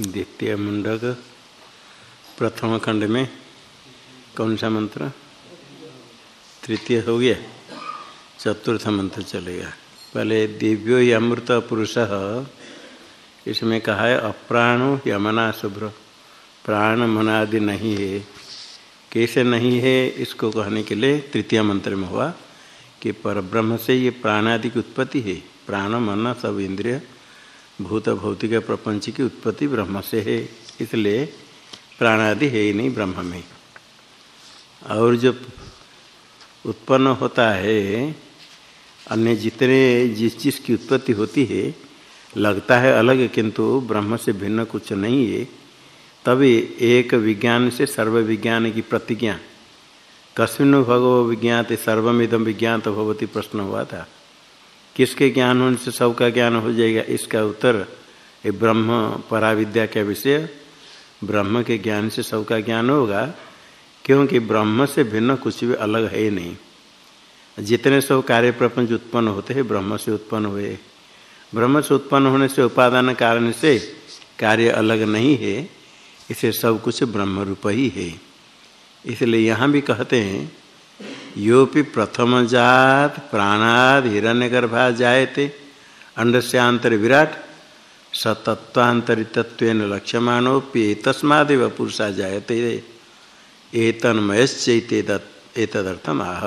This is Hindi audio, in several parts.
द्वितीय मुंडक, प्रथम खंड में कौन सा मंत्र? तृतीय हो गया। चतुर्थ मंत्र चलेगा पहले दिव्यो अमृत पुरुष, इसमें कहा है, अप्राणो यमना शुभ्र, प्राण मनादि नहीं है। कैसे नहीं है, इसको कहने के लिए तृतीय मंत्र में हुआ कि पर ब्रह्म से ये प्राणादि की उत्पत्ति है। प्राण, मन, सब इंद्रिय भूत भौतिक प्रपंच की उत्पत्ति ब्रह्म से है, इसलिए प्राणादि है ही नहीं ब्रह्म में। और जो उत्पन्न होता है, अन्य जितने जिस चीज़ की उत्पत्ति होती है, लगता है अलग, किंतु ब्रह्म से भिन्न कुछ नहीं है, तभी एक विज्ञान से सर्व विज्ञान की प्रतिज्ञा। कस्मिन भगव विज्ञात सर्वमिदम विज्ञात भगवती प्रश्न हुआ था। किसके ज्ञान होने से सबका ज्ञान हो जाएगा? इसका उत्तर ये ब्रह्म पराविद्या का विषय। ब्रह्म के ज्ञान से सबका ज्ञान होगा, क्योंकि ब्रह्म से भिन्न कुछ भी अलग है ही नहीं। जितने सब कार्य प्रपंच उत्पन्न होते हैं, ब्रह्म से उत्पन्न हुए। ब्रह्म से उत्पन्न होने से उपादान कारण से कार्य अलग नहीं है, इसे सब कुछ ब्रह्म रूप ही है। इसलिए यहाँ भी कहते हैं योपि प्रथम जात प्राणाद हिरण्य गर्भा जायते अंडस्यांतर विराट सतत्वांतरित्व लक्ष्यमाणोप्य तस्मादेव पुरुषा जायते। एतन्मयश्चैतदर्थम आह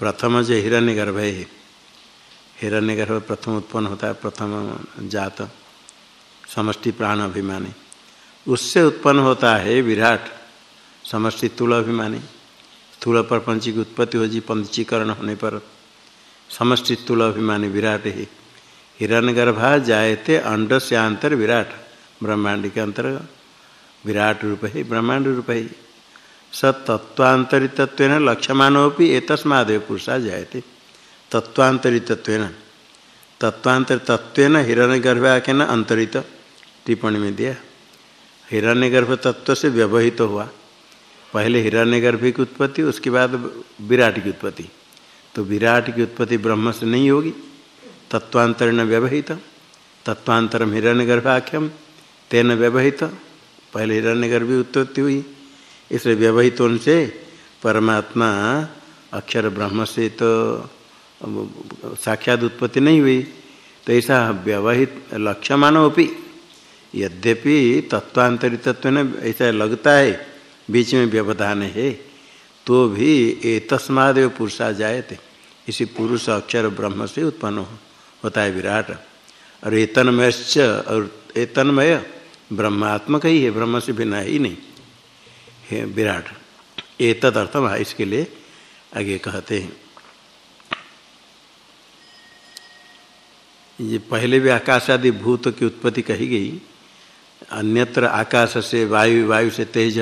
प्रथम जो हिरण्य गर्भ है हिरण्य गर्भ प्रथम उत्पन्न होता है प्रथम जात। समष्टि प्राण अभिमानी। उससे उत्पन्न होता है विराट, समष्टि तुल अभिमानी। स्थूल प्रपंच की उत्पत्ति हो जी पंचीकरण होने पर समष्टि स्थूल अभिमानी विराट ही। हिरण गर्भा जायते अंड से अंतर विराट। ब्रह्मांड के अंतर विराट रूप है, ब्रह्मांड रूप है। स तत्वांतरित लक्ष्यमानोपि एतस्मादेव पुरुषा जायते। तत्वांतरित तत्वांतर तत्व हिरण्य गर्भाख्यान अंतरित। टिप्पणी में दिया। हिरण्य गर्भ तत्व से व्यवहित तो हुआ। पहले हिरण्यगर्भ की उत्पत्ति, उसके बाद विराट की उत्पत्ति। तो विराट की उत्पत्ति ब्रह्म से नहीं होगी। तत्वांतरण व्यवहित, तत्वांतरम हिरण्यगर्भाख्यम तेन व्यवहित, पहले हिरण्यगर्भ उत्पत्ति हुई। इसलिए व्यवहित उनसे परमात्मा अक्षर ब्रह्म से तो साक्षात उत्पत्ति नहीं हुई। तो ऐसा व्यवहित लक्ष्यमानोपि यद्यपि तत्वांतरित ऐसा लगता है बीच में व्यवधान है तो भी ए तस्मादेव पुरुषा जायते। इसी पुरुष अक्षर ब्रह्म से उत्पन्न हो। होता है विराट, और एतन्मयश्च और एतन्मय ब्रह्मात्मक ही है, ब्रह्म से भिन्न ही नहीं। है विराट, ये अर्थम इसके लिए आगे कहते हैं। ये पहले भी आकाश आदि भूत की उत्पत्ति कही गई। अन्यत्र आकाश से वायु वायु से तेज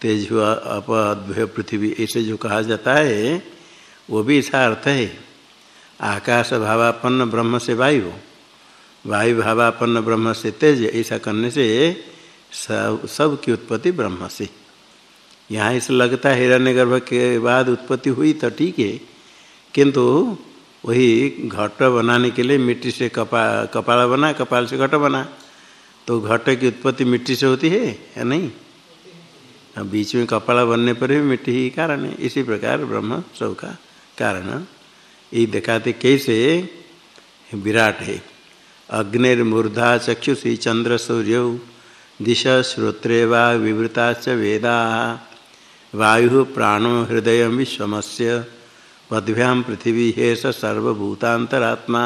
तेज हुआ अप अद्भय पृथ्वी, ऐसे जो कहा जाता है, वो भी ऐसा अर्थ है। आकाश भावापन्न ब्रह्म से वायु वायु भावापन्न ब्रह्म से तेज, ऐसा करने से सब सब की उत्पत्ति ब्रह्म से। यहाँ इसे लगता है हिरण्य गर्भ के बाद उत्पत्ति हुई तो ठीक है, किंतु वही घट बनाने के लिए मिट्टी से कपा, कपाल बना, कपाल से घट बना तो घट की उत्पत्ति मिट्टी से होती है, या नहीं? बीच में कपड़ा बनने पर भी मिट्टी ही कारण है। इसी प्रकार ब्रह्म सब का कारण। ये दिखाते कैसे? विराट है। अग्निर्मूर्धा चक्षुषी चंद्र सूर्य, दिशा श्रोत्रे वा विवृता च वेदा। वायु प्राणो हृदय विश्वमस्य पदभ्याम पृथ्वी हे सर्वभूतांतरात्मा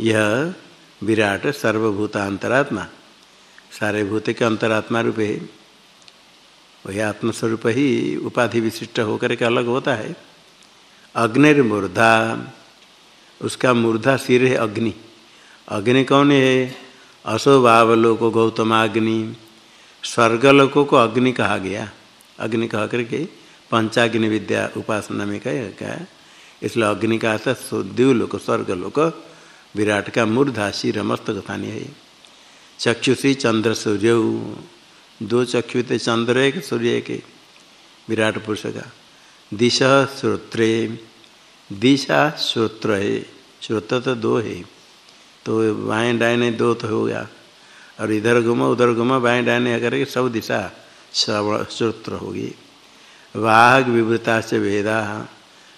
यह विराट सर्वभूतांतरात्मा सारे भूत के अंतरात्मा रूप है। वही आत्मस्वरूप ही उपाधि विशिष्ट होकर के अलग होता है। अग्निर्मूर्धा उसका मूर्धा सिर है अग्नि। अग्नि कौन है? असो भावलोको गौतमाग्नि स्वर्गलोकों को अग्नि कहा गया। अग्नि कह करके पंचाग्नि विद्या उपासना में कह क्या इसलिए अग्नि का अर्थ स्वर्ग स्वर्गलोक, विराट का मूर्धा, शिर, मस्तक, स्थानीय है। चक्षुषी, चंद्र, सूर्य। दो चक्षु थे चंद्र एक सूर्य एक विराट पुरुष का। दिशा श्रोत्रे। दिशा श्रोत्र। है श्रोत तो दो है। तो बाएँ डायने दो तो हो गया। और इधर घुमो, उधर घुमो, बाएँ डायने करके सब दिशा श्रोत्र होगी। वाघ विवृता से भेदा।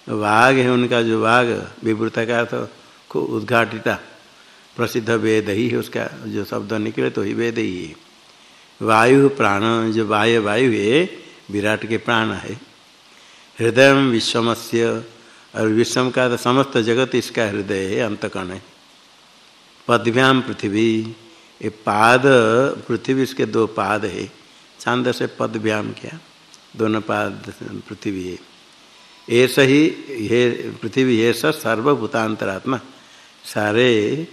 वाघ है उनका जो वाघ विवृता का तो खूब उद्घाटिता। प्रसिद्ध वेद ही है उसका। जो शब्द निकले तो ही वेद ही है। वायु प्राण, जो वायु वायु है, विराट के प्राण है। हृदय विश्वमस्य, और विश्वम का तो समस्त जगत इसका हृदय है, अंतकर्ण है। पदभ्याम पृथ्वी, ये पाद, पृथ्वी इसके दो पाद है। छांद से पदभ्याम क्या? दोनों पाद पृथ्वी है। ऐसा ही ये पृथ्वी है सब सर्वभूतांतरात्मा, सारे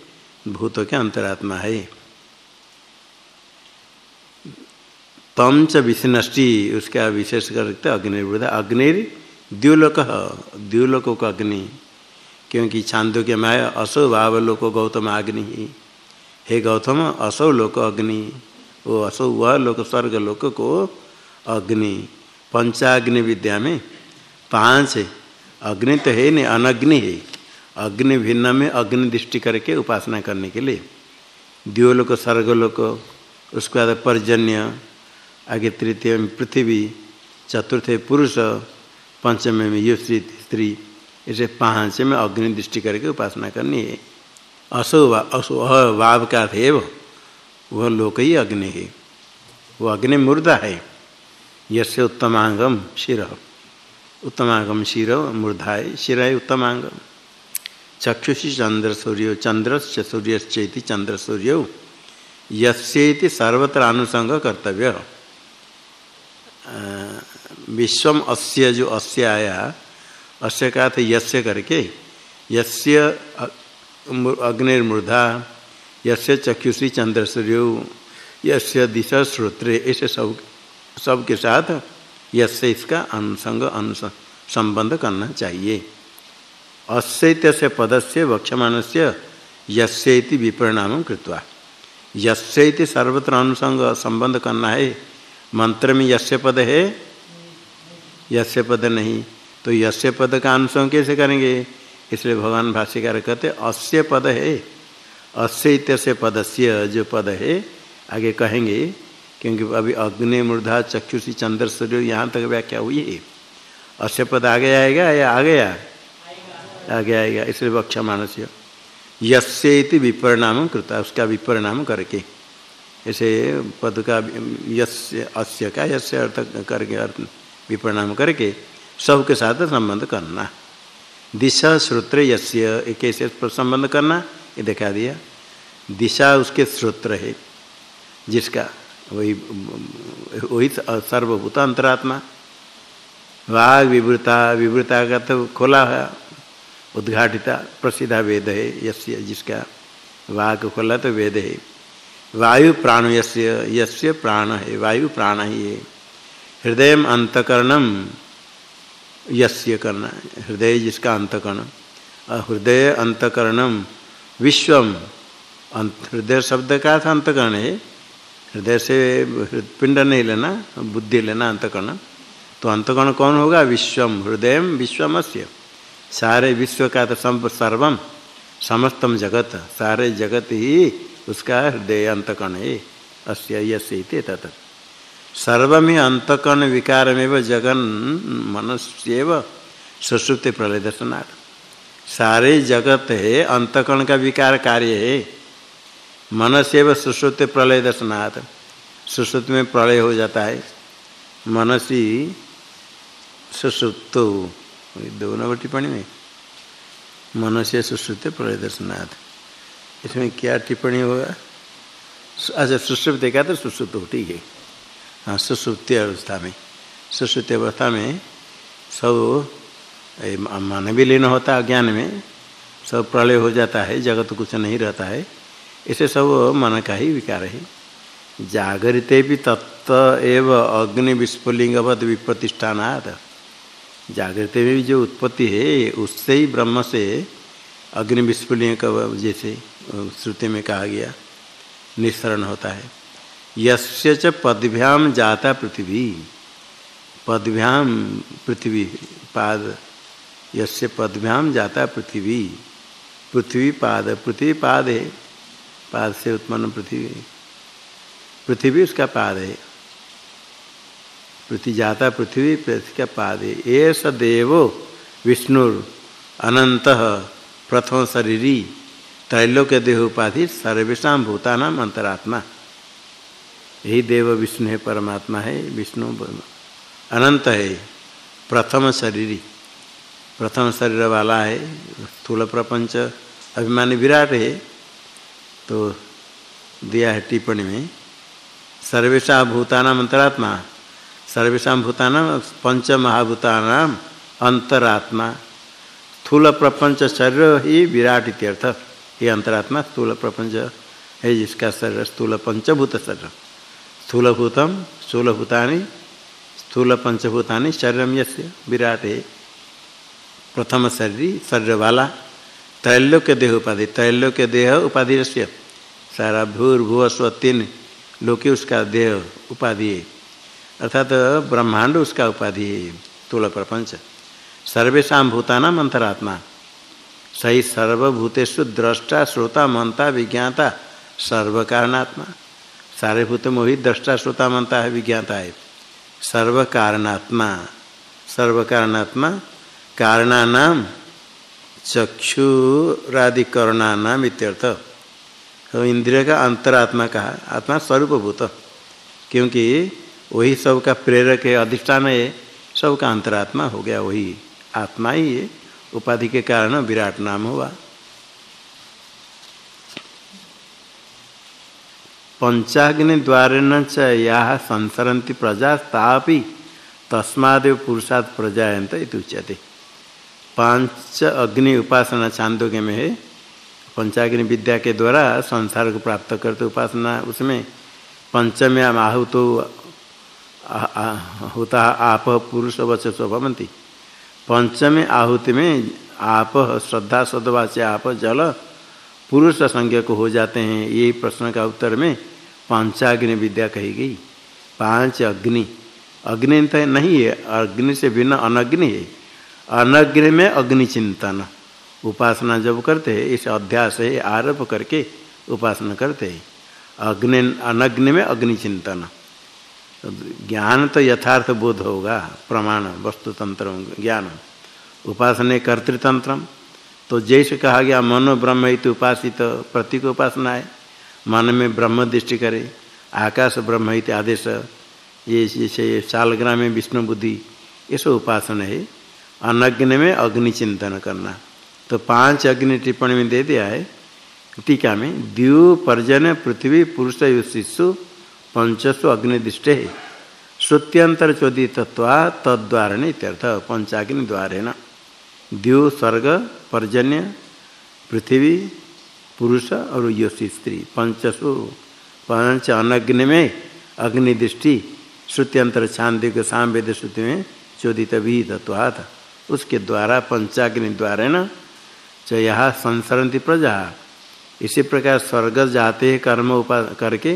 भूतों के अंतरात्मा है। तम च विष्णष्टि, उसका विशेष करते अग्निर्वृद्ध अग्निर द्युलोक द्युलोक को अग्नि, क्योंकि छांदो के माया, असो भाव गौतम अग्नि। ही हे गौतम, असो लोक अग्नि वो असो वह लोक, स्वर्ग लोक को अग्नि। पंचाग्नि विद्या में पाँच अग्नि तो है नहीं, अनग्नि है। अग्नि भिन्न में अग्नि दृष्टि करके उपासना करने के लिए। द्योलोक, स्वर्गलोक, उसके बाद पर्जन्य आगे तृतीय में पृथ्वी, चतुर्थ पुरुष, पंचम में यो स्त्री। इसे पाँच में अग्नि दृष्टि करके उपासना करनी है। असो वा, असो वाव का थे वह लोक ही अग्नि है। वो अग्नि मूर्धा है। यश उत्तमांगम शिर। उत्तमांगम शिर, मूर्धा है, शिर है उत्तमांगम चक्षुषी चंद्र सूर्य, चंद्रश्च सूर्यश्चेति चंद्र सूर्य। यस्येति सर्वत्र अनुसंग कर्तव्य। विश्वम अस्य जो अस्य आया, अस्य का थे यस्य करके, यस्य अग्निर्मूर्धा यस्य चक्षुषी चंद्र सूर्य यस्य दिशा श्रोत्रे, ऐसे सब सब के साथ यस्य इसका अनुसंग अनुसंग संबंध करना चाहिए। अस्य से पदस्य वक्षमान से यस्यति विपरिणाम कृत्वा। यस्यति सर्वत्र अनुसंग, संबंध करना है। मंत्र में यस्य पद है? यस्य पद नहीं। तो यस्य पद का अनुसंग कैसे करेंगे? इसलिए भगवान भाष्यकार कहते अस्य पद है। अस्य इत्यस्य पदस्य जो पद है, आगे कहेंगे, क्योंकि अभी अग्नि, मूर्धा, चक्षुषी, चंद्र, सूर्य, यहाँ तक व्याख्या हुई है। अस्य पद आगे आएगा या आ? गया आगे आएगा, इसलिए वक्षा मानस्य यस्य विपरिणाम कृता, उसका विपरिणाम करके। ऐसे पद का यस्य अस्य का यस्य अर्थ करके, अर्थ विपरिणाम करके सबके साथ संबंध करना। दिशा श्रोत्र यस्य कैसे संबंध करना, ये दिखा दिया। दिशा उसके श्रोत्र है, जिसका वही वही सर्वभूत अंतरात्मा। वाघ विवृता विवृता का तो खोला है, उद्घाटिता प्रसिद्ध वेद है, यस्य जिसका वाघ खोला तो वेद है। वायु प्राण यस्य प्राण है वायु प्राण ही। है हृदय अंतकरणम यस्य करना हृदय जिसका अंतकरण हृदय अंतकरणम विश्वम हृदय शब्द का था अंतकरण है? हृदय से पिंड नहीं लेना, बुद्धि लेना अंतकरण तो अंतकरण कौन होगा? विश्वम हृदय विश्वमस्य। सारे विश्व का तो सर्वम, समस्तम जगत, सारे जगत ही उसका हृदय अंतकण है। अस्य यस्य तत् सर्वमी अंतकर्ण विकार में जगन मनस्व सुश्रुति प्रलय दर्शनार्थ सारे जगत है, अंतकण का विकार कार्य है। मन से सुश्रुति प्रलय दर्शनाथ सुश्रुति में प्रलय हो जाता है। मनसी सुश्रुत। दो नंबर टिप्पणी में मन से सुश्रुति प्रलय दर्शनाथ इसमें क्या टिप्पणी होगा? अच्छा सुश्रुति का तो सुश्रुप्त हो ठीक है। हाँ सुश्रुति अवस्था में। सुश्रुति अवस्था में सब मन भी लीन होता है अज्ञान में, सब प्रलय हो जाता है, जगत कुछ नहीं रहता है। इसे सब मन का ही विकार है। जागृते भी तत्व एव अग्नि विस्फुलिंगवत विप्रतिष्ठानाद जागृत में भी जो उत्पत्ति है, उससे ही ब्रह्म से अग्नि विस्फुलिंग जैसे श्रुति में कहा गया, निस्सरण होता है। यस्य च पदभ्याम जाता पृथ्वी। पदभ्याम पृथ्वी पाद, यस्य पदभ्याम जाता पृथ्वी। पृथ्वी पाद पृथ्वी पाद है। पाद से उत्पन्न पृथ्वी पृथ्वी उसका पाद है। पृथ्वी जाता पृथ्वी पृथ्वी का पाद है। ये सदेवो विष्णु अनंत प्रथम शरीरी। त्रैलोक्य देह उपाधि सर्वेशा भूतानाम अंतरात्मा। यही देव विष्णु है, परमात्मा है, विष्णु अनंत है, प्रथम शरीर। प्रथम शरीर वाला है, स्थूल प्रपंच। अभिमानी विराट है तो दिया है टिप्पणी में सर्वेशा भूतानाम अंतरात्मा सर्वेशा भूतानाम पंच महाभूतानाम अंतरात्मा। स्थूल प्रपंच शरीर ही विराट इत्यर्थ। ये अंतरात्मा स्थूल प्रपंच है जिसका शरीर स्थूल पंचभूत शरीर। स्थूलभूतम, स्थूलभूतानि, स्थूल पंचभूतानि शरीरम यस्य विराट। है प्रथम शरीर शरीर वाला त्रैलोक्य देह उपाधि, त्रैलोक्य देह उपाधि से सारा भूर्भुव स्व तीन। लोके उसका देह उपाधि है। अर्थात ब्रह्मांड उसका उपाधि है, स्थूल प्रपंच। सर्वेशा भूतानाम अंतरात्मा। सही सर्वभूतेषु दृष्टा श्रोता मनता विज्ञाता सर्व कारणात्मा सारे भूत में वही दृष्टा श्रोता मनता है विज्ञाता है। सर्व कारणात्मा सर्व कारणात्मा कारणानाम चक्षुरादिकरणानाम इत्यर्थ। तो इंद्रिय का अंतरात्मा कहा, आत्मा स्वरूपभूत। क्योंकि वही सब का प्रेरक है, अधिष्ठान है, सबका अंतरात्मा हो गया, वही आत्मा ही है। उपाधि के कारण विराट नाम हुआ। पंचाग्नि द्वारेण च या संसरती प्रजा, तापि तस्मादेव पुरुषात् प्रजायंत उच्यते। पाँच अग्नि उपासना चांदोग्य में है। पंचाग्नि विद्या के द्वारा संसार को प्राप्त करते उपासना, उसमें पंचम्याम आहुतो होता आप पुरुष वचस भवंती पंचमी आहुति में आप श्रद्धा सदवाच्य आप जल पुरुष संज्ञ को हो जाते हैं। ये प्रश्न का उत्तर में पांचाग्नि विद्या कही गई। पाँच अग्नि। अग्नि तो नहीं है, अग्नि से बिना अनग्नि है। अनग्नि में अग्नि चिंतन। उपासना जब करते हैं, इस अध्यास है आरोप करके उपासना करते हैं। अग्नि, अनग्नि में अग्नि चिंतन। ज्ञान तो यथार्थ बोध होगा, प्रमाण वस्तु तंत्र ज्ञान उपासना कर्तृतंत्र तो जैसे कहा गया, मनो ब्रह्म इत उपासित तो प्रतीक उपासना है मन में ब्रह्म दृष्टि करे, आकाश ब्रह्म इत आदेश। ये जैसे शालग्राम में विष्णु बुद्धि, ये सब उपासना है। अनग्नि में अग्नि चिंतन करना। तो पाँच अग्नि टिप्पणी में दे दिया है, टीका में द्यू पर्जन पृथ्वी पुरुष शिशु पंचस्व अग्निदिष्टे श्रुत्यंतर चोदितत्वा तद्वारण इत्यर्थ पंचाग्नि द्वारेण द्यु स्वर्ग पर्जन्य, पृथ्वी, पुरुष और योषि स्त्री। पंचसु पंच अनग्नि में अग्निदृष्टि श्रुत्यंतर छांदिक सामवेद श्रुति में चोदित विहितत्वात्। उसके द्वारा पंचाग्नि द्वारेण च यहाँ संसरती प्रजा। इसी प्रकार स्वर्ग जाते कर्म उपा करके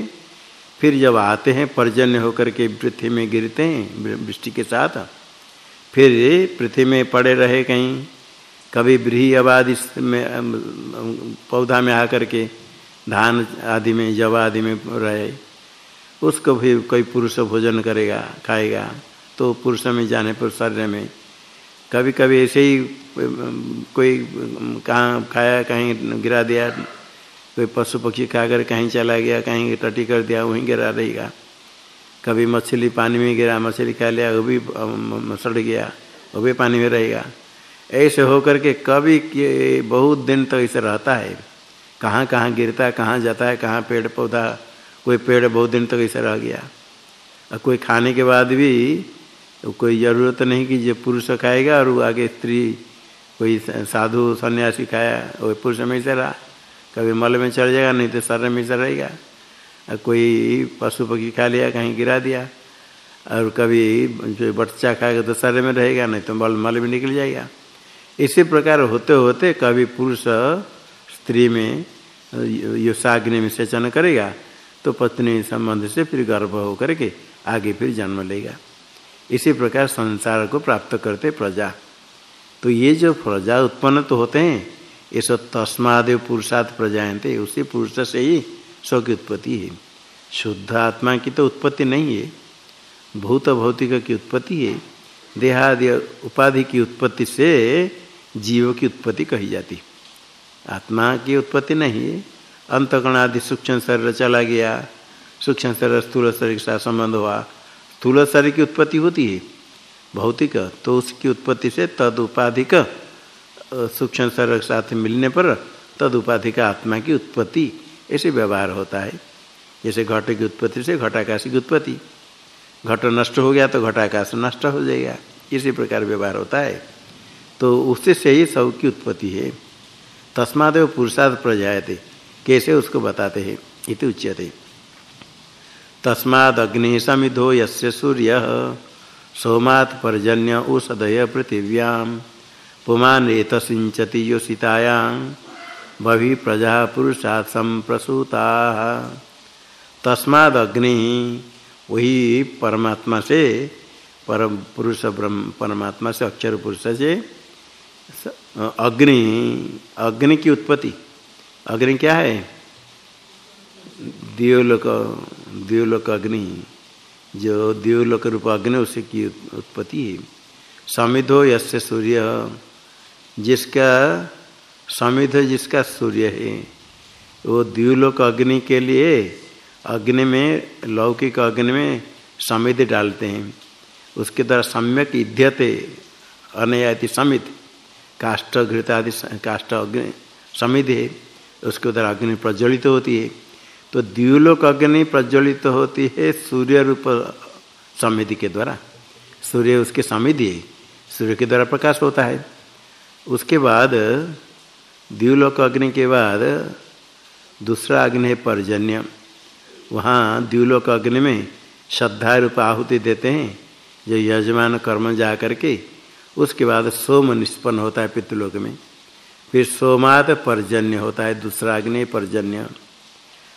फिर जब आते हैं, पर्जन्य होकर के पृथ्वी में गिरते हैं वृष्टि के साथ, फिर पृथ्वी में पड़े रहे कहीं, कभी ब्रीही आबादी में पौधा में आकर के, धान आदि में, जवा आदि में रहे, उसको भी कोई पुरुष भोजन करेगा, खाएगा तो पुरुष में जाने पर शरीर में कभी कभी ऐसे ही कोई कहाँ खाया, कहीं गिरा दिया कोई पशु पक्षी खाकर कहीं चला गया, कहीं टटी कर दिया, वहीं गिरा रहेगा। कभी मछली पानी में गिरा, मछली खा लिया, वो भी सड़ गया, वो भी पानी में रहेगा। ऐसे होकर के कभी बहुत दिन तक तो ऐसे रहता है। कहाँ कहाँ गिरता है, कहाँ जाता है, कहाँ पेड़ पौधा, कोई पेड़ बहुत दिन तक तो ऐसे रह गया। और कोई खाने के बाद भी कोई ज़रूरत नहीं कि जो पुरुष खाएगा और वो आगे स्त्री, कोई साधु, सन्यासी खाया, वो पुरुष में से रहा। कभी मल में चढ़ जाएगा, नहीं तो शरीर में से रहेगा। कोई पशु पक्षी खा लिया, कहीं गिरा दिया। और कभी जो बच्चा खाएगा तो शरीर में रहेगा, नहीं तो मल मल में निकल जाएगा। इसी प्रकार होते होते कभी पुरुष स्त्री में युषाग्नि में सेचन करेगा तो पत्नी संबंध से फिर गर्भ होकर के आगे फिर जन्म लेगा। इसी प्रकार संसार को प्राप्त करते प्रजा। तो ये जो प्रजा उत्पन्न तो होते हैं ये सब तस्मादेव पुरुषार्थ प्रजायते उसी पुरुष से ही सौ की उत्पत्ति है। शुद्ध आत्मा की तो उत्पत्ति नहीं है। भूत भौतिक की उत्पत्ति है। देहादि उपाधि की उत्पत्ति से जीव की उत्पत्ति कही जाती। आत्मा की उत्पत्ति नहीं है। अंतकण आदि सूक्ष्म शरीर चला गया। सूक्ष्म शरीर स्थूल शरीर के साथ संबंध हुआ। स्थूल शरीर की उत्पत्ति होती है। भौतिक तो उसकी उत्पत्ति से तद उपाधिक सूक्ष्म के साथ मिलने पर तद उपाधि का आत्मा की उत्पत्ति, ऐसे व्यवहार होता है। जैसे घट की उत्पत्ति से घटाकाश की उत्पत्ति। घट नष्ट हो गया तो घटाकाश नष्ट हो जाएगा। इसी प्रकार व्यवहार होता है। तो उससे से ही सब की उत्पत्ति है। तस्मादेव पुरुषार्थ प्रजायते। कैसे उसको बताते हैं? इति उच्यते। तस्माद अग्नि समिधो यस्य सूर्य। सोमात् पर्जन्य औषधय पृथिव्याम। पुमान एत सिंचति योषितायां बभि प्रजा पुरुषा संप्रसूता तस्माद अग्नि वही परमात्मा से परम पुरुष ब्रह्म परमात्मा से अक्षर पुरुष से, अग्नि अग्नि की उत्पत्ति। अग्नि क्या है? दियोलोक दियोलोक अग्नि। जो दियोलोक रूप अग्नि, उसी की उत्पत्ति है। समिधो यस्य सूर्य। जिसका समिध जिसका सूर्य है, वो द्व्यूलोक अग्नि के लिए अग्नि में, लौकिक अग्नि में समिध डालते हैं। उसके द्वारा सम्यक इध्यते अनयाति समित काष्ठ घृत आदि काष्ठ अग्नि समिध है, उसके द्वारा अग्नि प्रज्वलित होती है। तो द्व्यूलोक अग्नि प्रज्वलित होती है सूर्य रूप समिधि के द्वारा। सूर्य उसके समिधि है, सूर्य के द्वारा प्रकाश होता है। उसके बाद द्व्यूलोक अग्नि के बाद दूसरा अग्नि है पर्जन्य। वहाँ द्व्यूलोक अग्नि में श्रद्धा रूप आहुति देते हैं। जो यजमान कर्म जा करके उसके बाद सोम निष्पन्न होता है पितृलोक में। फिर सोमात पर्जन्य होता है, दूसरा अग्नि पर्जन्य।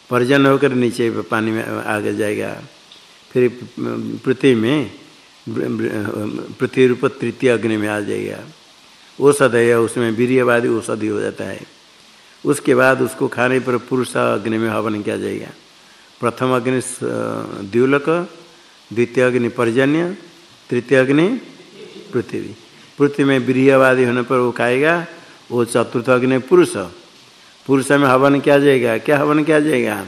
पर्जन्य होकर नीचे पानी में आगे जाएगा। फिर पृथ्वी में पृथ्वी रूप तृतीय अग्नि में आ जाएगा। औषध है उसमें वीर्यवादी औषधि हो जाता है। उसके बाद उसको खाने पर पुरुष अग्नि में हवन किया जाएगा। प्रथम अग्नि द्व्युलक द्वितीय अग्नि पर्जन्य, तृतीय अग्नि पृथ्वी। पृथ्वी में वीर्यवादी होने पर वो खाएगा, वो चतुर्थ अग्नि पुरुष। पुरुष में हवन किया जाएगा, क्या हवन किया जाएगा?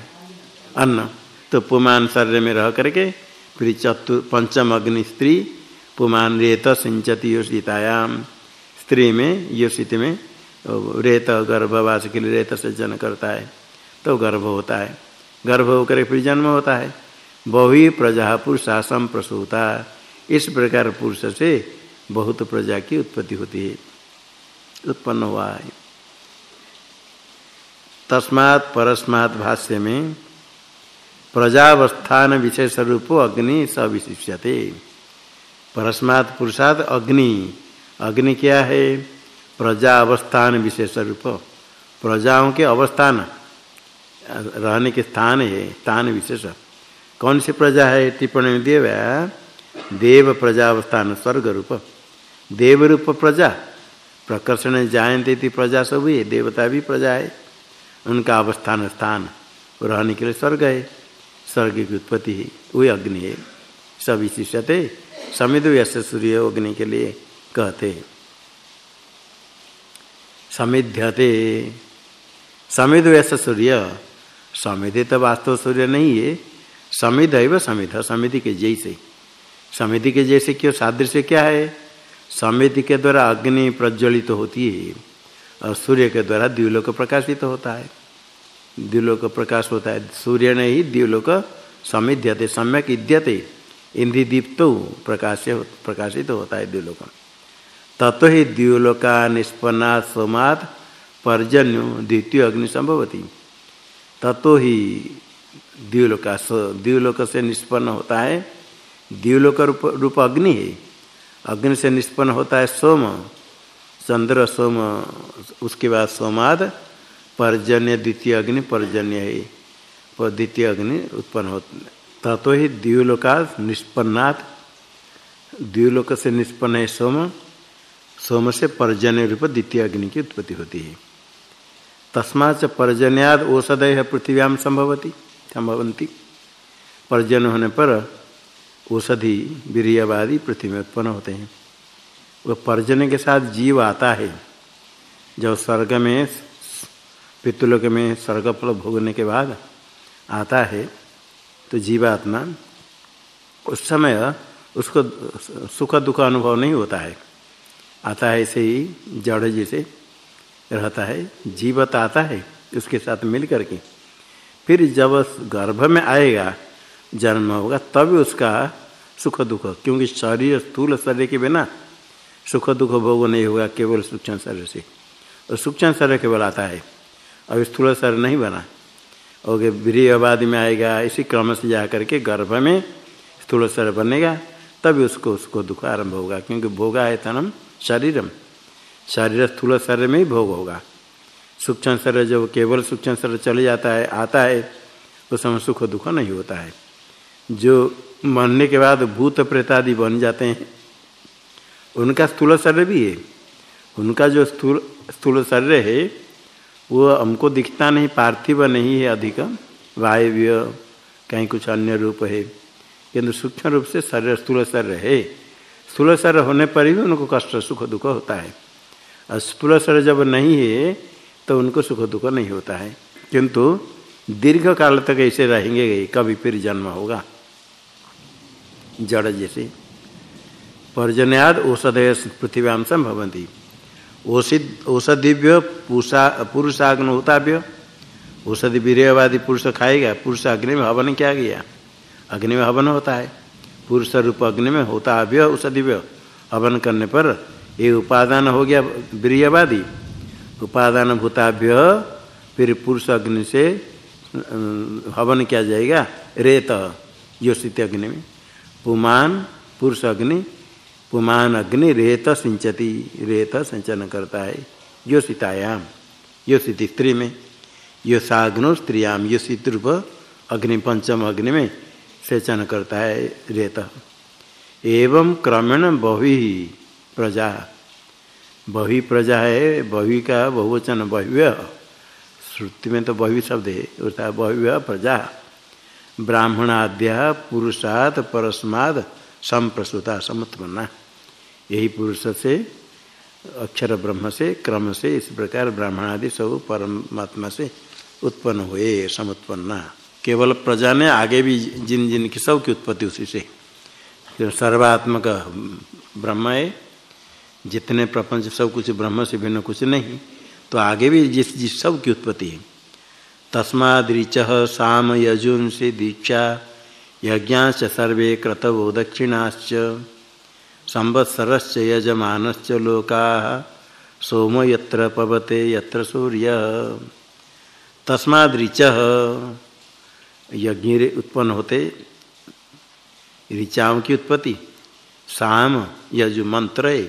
अन्न। तो पुमान शरीर में रह करके फिर चतुर पंचम अग्नि स्त्री पुमान रेत सिंचती योषितायाम। स्त्री में योषित में रेत गर्भवास के लिए रेत से जन्म करता है तो गर्भ होता है। गर्भ होकर फिर जन्म होता है। बहु प्रजा पुरुषासम प्रसूता। इस प्रकार पुरुष से बहुत प्रजा की उत्पत्ति होती है। उत्पन्न हुआ है। तस्मात् परस्मात् भाष्य में, प्रजावस्थान विशेष रूप अग्नि सविशिष्यते। परस्मात् पुरुषात अग्नि अग्नि क्या है? प्रजा अवस्थान विशेष रूप। प्रजाओं के अवस्थान, रहने के स्थान है, स्थान विशेष। कौन सी प्रजा है? टिप्पणी में दिए देव प्रजा अवस्थान, स्वर्ग रूप। देव रूप प्रजा, प्रकर्षण जायते थी प्रजा सब है देवता भी प्रजा है। उनका अवस्थान स्थान रहने के लिए स्वर्ग है। स्वर्ग की उत्पत्ति है, वही अग्नि है। सब शिष्यते समिध यश सूर्य अग्नि के लिए। कहते समिध्यते। समिध यश सूर्य। समिधि तो वास्तव सूर्य नहीं है। समिध है वह समिध। समिधि के जैसे। समिति के जैसे क्यों? सादृश्य क्या है? समिति के द्वारा अग्नि प्रज्वलित तो होती है और सूर्य के द्वारा द्व्यूलोक प्रकाशित तो होता है। द्व्यूलोक प्रकाश होता है। सूर्य ने ही द्व्यूलोक समिध्यते। सम्यक इद्यते इंधि दीप्तो प्रकाश प्रकाशित होता है द्व्यूलोक तत्व ही द्व्यूलोका निष्पन्ना सोमात पर्जन्यो द्वितीय अग्नि संभवती। तत्व ही द्व्यूलोका द्व्यूलोक से निष्पन्न होता है द्व्यूलोक रूप रूप अग्नि है। अग्नि से निष्पन्न होता है सोम, चंद्र सोम, उसके बाद सोमाद, पर्जन्य द्वितीय अग्नि पर्जन्य है। पर द्वितीय अग्नि उत्पन्न हो तत्व ही द्व्यूलोका निष्पन्नात् द्व्यूलोक से निष्पन्न है सोम सोम से पर्जन्य रूप द्वितीय अग्नि की उत्पत्ति होती है। तस्माच पर्जन्याद औषधय पृथ्व्याम संभवती संभवंती पर्जन होने पर औषधि, वीरियवादी पृथ्वी में उत्पन्न होते हैं। वह पर्जन्य के साथ जीव आता है। जब स्वर्ग में, पितृलोक में स्वर्ग फल भोगने के बाद आता है तो जीवात्मा उस समय उसको सुख दुख अनुभव नहीं होता है। आता है ऐसे ही, जड़ जैसे रहता है, जीवत आता है, उसके साथ मिल करके फिर जब गर्भ में आएगा, जन्म होगा, तब उसका सुख दुख, क्योंकि शरीर स्थूल शरीर के बिना सुख दुख भोग नहीं होगा, केवल सूक्ष्म शरीर से। और सूक्ष्म शरीर केवल आता है, और स्थूल शरीर नहीं बना। और वीरवादी में आएगा, इसी क्रम से जा करके गर्भ में स्थूल शरीर बनेगा, तभी उसको उसको दुख आरंभ होगा, क्योंकि भोगा है तनम शरीरम। शरीर स्थूल शरीर में ही भोग होगा। सूक्ष्म शरीर जब केवल सूक्ष्म शरीर चले जाता है, आता है उस समय सुख दुख नहीं होता है। जो मरने के बाद भूत प्रेत आदि बन जाते हैं, उनका स्थूल शरीर भी है। उनका जो स्थूल स्थूल शरीर है, वो हमको दिखता नहीं, पार्थिव नहीं है अधिक वायव्य, कहीं कुछ अन्य रूप है। किंतु सूक्ष्म रूप से शरीर स्थूल शरीर है। स्थूल शरीर होने पर ही उनको कष्ट, सुख, दुख होता है। और स्थूल शरीर जब नहीं है तो उनको सुख, दुख नहीं होता है। किंतु दीर्घ काल तक ऐसे रहेंगे, कभी फिर जन्म होगा। जड़ जैसे। पर्जन्याद औषधय पृथ्व्याम संभवंती औषध औषधिव्य पुरुषा पुरुषाग्न होताभ्य औषधि वीरवादी पुरुष खाएगा पुरुष अग्नि में हवन क्या? गया अग्नि में हवन होता है। पुरुष रूप अग्नि में होता अभ्य औषधिव्य हवन करने पर ये उपादान हो गया वीरवादी उपादान भूताभ्य, फिर पुरुष अग्नि से हवन किया जाएगा, रेत योषित अग्नि में। पुमान, पुरुष अग्नि, पुमान अग्नि रेत सिंचती, रेत सिंचन करता है योषितायाम योषित स्त्री में। योषाग्नो स्त्रियाम योषित रूप अग्नि, पंचम अग्नि में सेचन करता है रेत। एवं क्रमेण बही प्रजा। बही प्रजा है, बही का बहुवचन बह्व्य। श्रुति में तो बही शब्द है उसका बह्व्य प्रजा। ब्राह्मणाद्या पुरुषात परस्माद संप्रसुता समुत्पन्ना। यही पुरुष से, अक्षर ब्रह्म से, क्रम से, इस प्रकार ब्राह्मणादि सब परमात्मा से उत्पन्न हुए, समुत्पन्ना। केवल प्रजा ने, आगे भी जिन जिन की सब की उत्पत्ति उसी से। सर्वात्मक ब्रह्म है, जितने प्रपंच सब कुछ ब्रह्म से भिन्न कुछ नहीं तो आगे भी जिस जिस सब की उत्पत्ति है। तस्मादृच साम यजुन से दीक्षा, यज्ञाश्च सर्वे क्रतवो दक्षिणाश्च, संवत्सरश्च यजमानश्च लोका, सोम यत्र पवते यत्र सूर्य। तस्मादृच यज्ञ उत्पन्न होते ऋचाओं की उत्पत्ति, साम यजु मंत्र है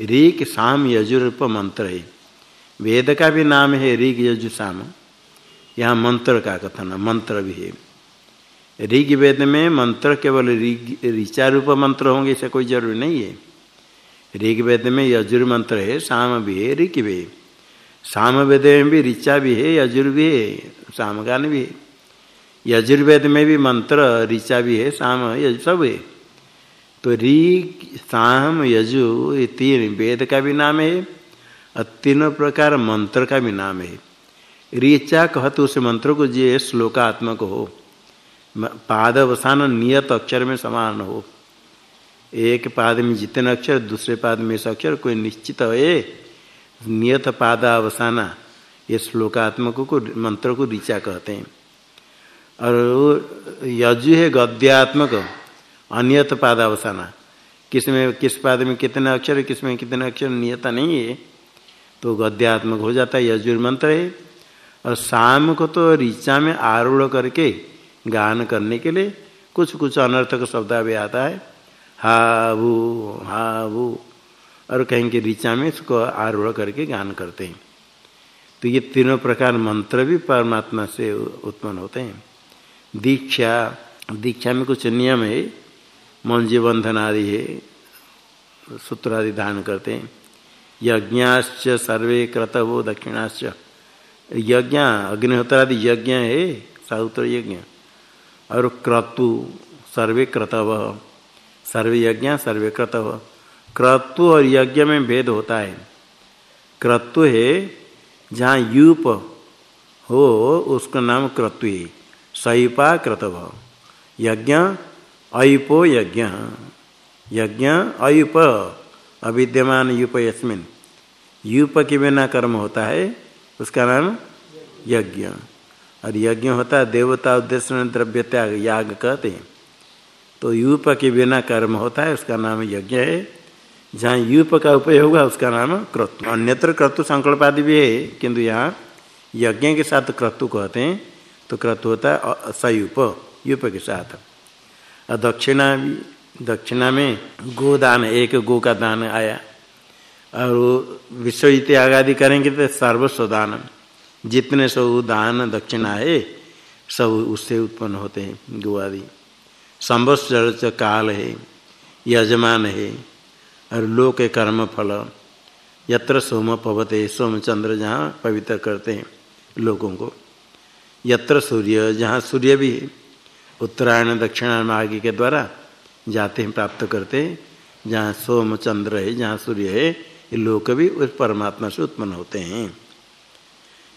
ऋक साम यजुरूप मंत्र है वेद का भी नाम है ऋग यजु साम। यहाँ मंत्र का कथन, मंत्र भी है। ऋग वेद में मंत्र केवल ऋग ऋचा रूप मंत्र होंगे, ऐसा कोई ज़रूरी नहीं है। ऋग वेद में यजुर मंत्र है, साम भी है ऋग भी है। साम वेद में भी ऋचा भी है, यजुर भी है, सामगान भी है। यजुर्वेद में भी मंत्र, ऋचा भी है, साम यजु, सब है। तो री, साम, यजु, ये तीन वेद का भी नाम है, और तीनों प्रकार मंत्र का भी नाम है। ऋचा कहते उस मंत्र को जो श्लोकात्मक हो पाद अवसान नियत अक्षर में समान हो। एक पाद में जितने अक्षर, दूसरे पाद में इस अक्षर, कोई निश्चित है, नियत पाद अवसाना ये श्लोकात्मक को, मंत्र को ऋचा कहते हैं। और यजु है गद्यात्मक, अनियत पादावसाना किसमें, किस पाद में कितने अक्षर किसमें कितने अक्षर, नियता नहीं है। तो गद्यात्मक हो जाता है, यजुर मंत्र है। और शाम को तो ऋचा में आरूढ़ करके गान करने के लिए कुछ कुछ अनर्थक शब्द भी आता है। हा, वो हा, वो। और कहीं के ऋचा में इसको आरूढ़ करके गान करते हैं। तो ये तीनों प्रकार मंत्र भी परमात्मा से उत्पन्न होते हैं। दीक्षा। दीक्षा में कुछ नियम है। मंजी बंधन आदि है। सूत्र आदि धारण करते हैं। यज्ञाश्च सर्वे क्रतवो दक्षिणाश्च। यज्ञ, अग्निहोत्रादि यज्ञ है। साहुत्र यज्ञ। और क्रतु, सर्वे क्रतव। सर्वे यज्ञ, सर्वे क्रतव। क्रतु और यज्ञ में भेद होता है। क्रतु है जहाँ यूप हो, उसका नाम क्रतु है। सयुपा क्रतव यज्ञ, अयुपो यज्ञ। यज्ञ, अयुप। अविद्यमान युप यस्मिन। युप के बिना कर्म होता है, उसका नाम यज्ञ। और यज्ञ होता है, देवता उद्देश्य द्रव्य त्याग, याग कहते हैं। तो यूप के बिना कर्म होता है, उसका नाम यज्ञ है। जहाँ यूप का उपयोग होगा उसका नाम क्रतु। अन्यत्र क्रतु संकल्प आदि भी है, किंतु यहाँ यज्ञ के साथ क्रतु कहते हैं। तो क्रतु होता है सयुप युप के साथ और दक्षिणा भी, दक्षिणा में गोदान, एक गो का दान आया। और विश्व इत्याग आदि करेंगे तो सर्वस्व दान। जितने सब दान दक्षिणा है सब उससे उत्पन्न होते हैं, गो आदि। संवत्सर काल है, यजमान है, और लोक कर्म फल। यत्र सोम पवते, सोम चंद्र जहाँ पवित्र करते हैं लोगों को। यत्र सूर्य, जहाँ सूर्य भी है उत्तरायण, दक्षिणायण आगे के द्वारा जाते हैं, प्राप्त करते हैं, जहाँ सोम, चंद्र है, जहाँ सूर्य है, ये लोक भी उस परमात्मा से उत्पन्न होते हैं।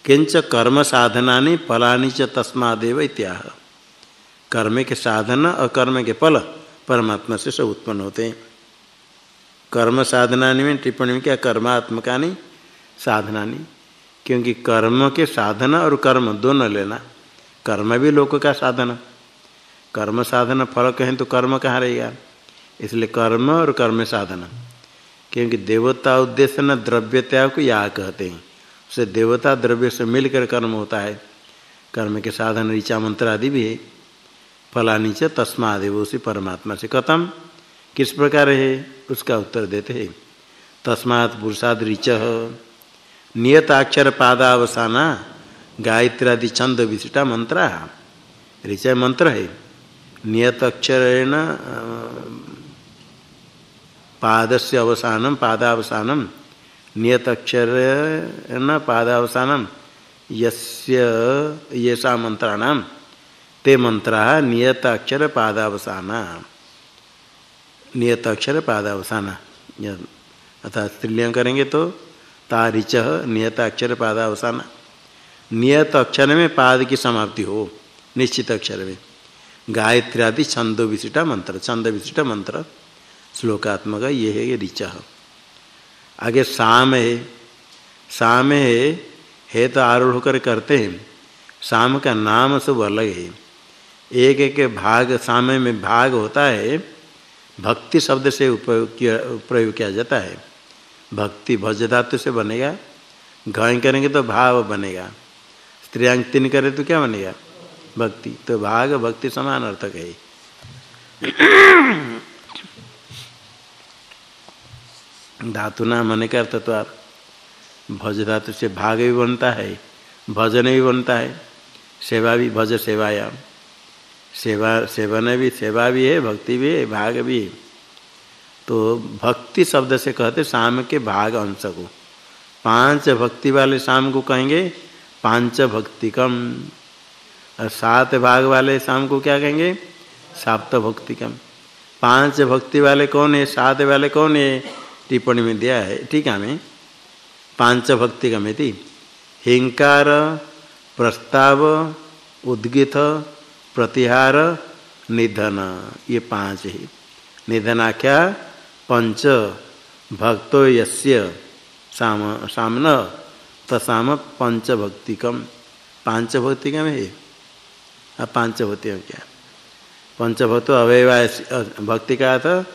किंच कर्म साधना फलानी च तस्मादेव इत्याह। कर्म के साधन और कर्म के फल परमात्मा से सब उत्पन्न होते हैं। कर्म साधना में टिप्पणी में क्या? कर्मात्मका साधना क्योंकि कर्म के साधन और कर्म दोनों लेना। कर्म भी लोक का साधन। कर्म साधन फल कहें तो कर्म कहाँ रहेगा इसलिए कर्म और कर्म साधन। क्योंकि देवता उद्देश्य न द्रव्य त्याग को या कहते हैं। उसे देवता द्रव्य से मिलकर कर्म होता है। कर्म के साधन ऋचा मंत्र आदि भी है। फलानी च तस्मादेव उसी परमात्मा से। कथम? किस प्रकार है? उसका उत्तर देते हैं। तस्मात् पुरुषाद ऋच। नियताक्षर पादावसाना गायत्रादि छंद विशिष्टा मंत्र। ऋच मंत्र है। नियत अक्षरेण पाद से अवसानम पादावसानम नियत अक्षर न पादावसानम यस्य, येषा मंत्राणाम ते मंत्रा नियत अक्षर पादावसाना नियत अक्षर पादावसाना अर्थात स्त्रीलिंग करेंगे तो तारिच नियत अक्षर पादावसाना। नियत अक्षर में पाद की समाप्ति हो, निश्चित अक्षर में। गायत्री आदि छंदो विशिष्टा मंत्र, छंद विशिष्ट मंत्र। श्लोकात्मक ये है ये ऋचा। आगे शाम है। शाम है है तो आरूढ़ होकर करते हैं। शाम का नाम सब अलग है। एक एक भाग, साम में भाग होता है। भक्ति शब्द से उपयोग किया प्रयोग किया जाता है। भक्ति भज धातु से बनेगा। घय करेंगे तो भाव बनेगा। स्त्रियांग तीन करे तो क्या बनेगा? भक्ति। तो भाग भक्ति समान अर्थक है। धातु ना मन का अर्थ तो भज धातु से भाग भी बनता है, भजन भी बनता है, सेवा भी, भज सेवाया सेवा, सेवन भी, सेवा भी है, भक्ति भी है, भाग भी है। तो भक्ति शब्द से कहते शाम के भाग अंश को। पाँच भक्ति वाले शाम को कहेंगे, पाँच भक्तिकम। और सात भाग वाले शाम को क्या कहेंगे? साप्त भक्तिकम। पाँच भक्ति वाले कौन है? सात वाले कौन है? टिप्पणी में दिया है, ठीक है हमें? पाँच भक्ति कम है थी हिंकार, प्रस्ताव, उद्गित, प्रतिहार, निधन। ये पाँच ही। निधनाख्या पंच भक्तो यस्य साम, सामन तसाम पंच भक्तिकम पाँच भक्तिकम है अब पाँच भक्ति क्या? पंचभक्त अवयव भक्ति का था?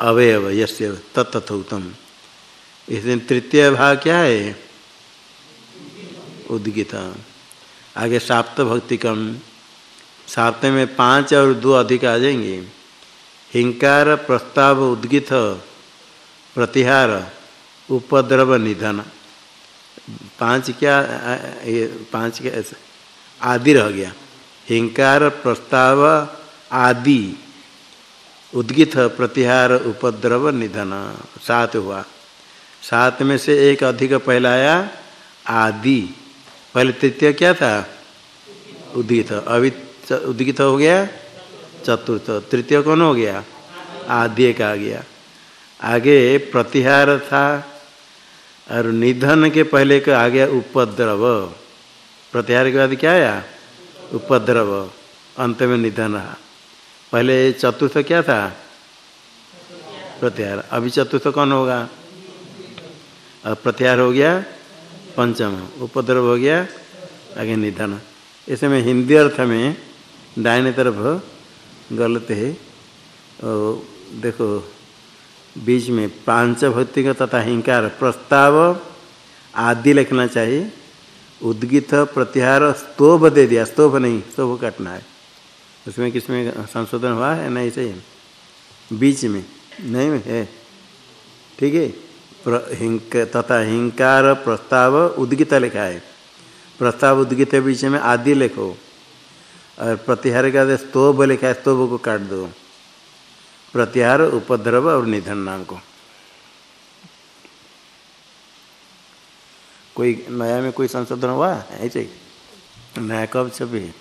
अवयव, यस्य तत्थौतम इसलिए तृतीय भाग क्या है? उद्गित। आगे साप्त भक्तिकम साप्त में पाँच और दो अधिक आ जाएँगे। हिंकार प्रस्ताव उद्गित प्रतिहार उपद्रव निधन पाँच क्या ये पाँच क्या आदि रह गया हिंकार प्रस्ताव आदि उद्गित प्रतिहार उपद्रव निधन सात हुआ सात में से एक अधिक पहला आया आदि पहले तृतीय क्या था उद्गित अभी उद्गित हो गया चतुर्थ, तृतीय कौन हो गया? आद्य का गया। आगे प्रतिहार था और निधन के पहले का आ गया उपद्रव। प्रत्याहार के बाद क्या आया? उपद्रव, अंत में निधन रहा। पहले चतुर्थ क्या था? प्रत्याहार अभी चतुर्थ कौन होगा? अब प्रत्याहार हो गया पंचम। उपद्रव हो गया, आगे निधन। इसमें हिंदी अर्थ में दाहिने तरफ़ गलत है। और देखो, बीच में पाँच भक्ति का तथा हिंकार, प्रस्ताव आदि लिखना चाहिए। उद्गित प्रत्याहार स्तोभ दे दिया। स्तोभ नहीं, स्तोभ काटना है। उसमें किसमें संशोधन हुआ है? नहीं, सही बीच में, नहीं है। ठीक है? हिंक, तथा हिंकार, प्रस्ताव, उद्गित लिखा है। प्रस्ताव, उद्गित बीच में आदि लिखो। और प्रत्याहार का स्तोभ लिखा है स्तोभ को काट दो? प्रतिहार, उपद्रव और निधन नाम को। कोई नया में कोई संशोधन हुआ? ऐसे नया कब छपी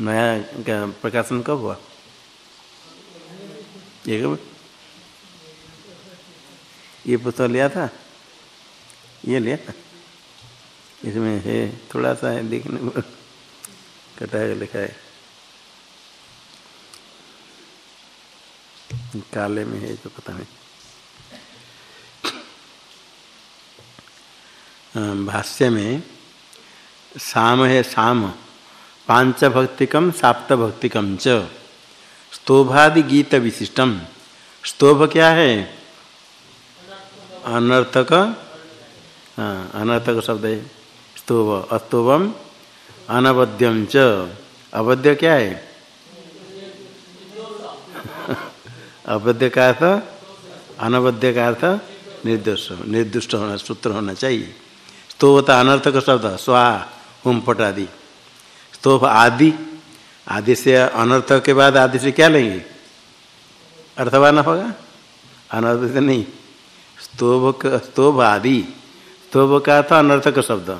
नया क्या प्रकाशन कब हुआ? ये कब ये पुस्तक लिया था? ये लिया था? इसमें है थोड़ा सा है देखने कटा है लिखा है काले में है तो पता नहीं। भाष्य में, साम है साम पाँच भक्तिकम साप्त भक्तिकम च। स्तोभादि गीत विशिष्टम। स्तोभ क्या है? अनर्थक। हाँ अनर्थक शब्द है। स्तोभ, अस्तोभम अनवद्यम च। अवध्य क्या है? अवध्य का अर्थ? अनवध्य का अर्थ निर्दोष, निर्दुष्ट होना सूत्र होना चाहिए। स्तोभ अनर्थक शब्द, स्वा, हुम पट आदि। स्तोभ आदि आदि से अनर्थ के बाद आदि से क्या लेंगे? अर्थवान होगा? अनर्थ से नहीं। स्तोभ स्तोभ आदि। स्तोभ का अर्थ अनर्थक शब्द।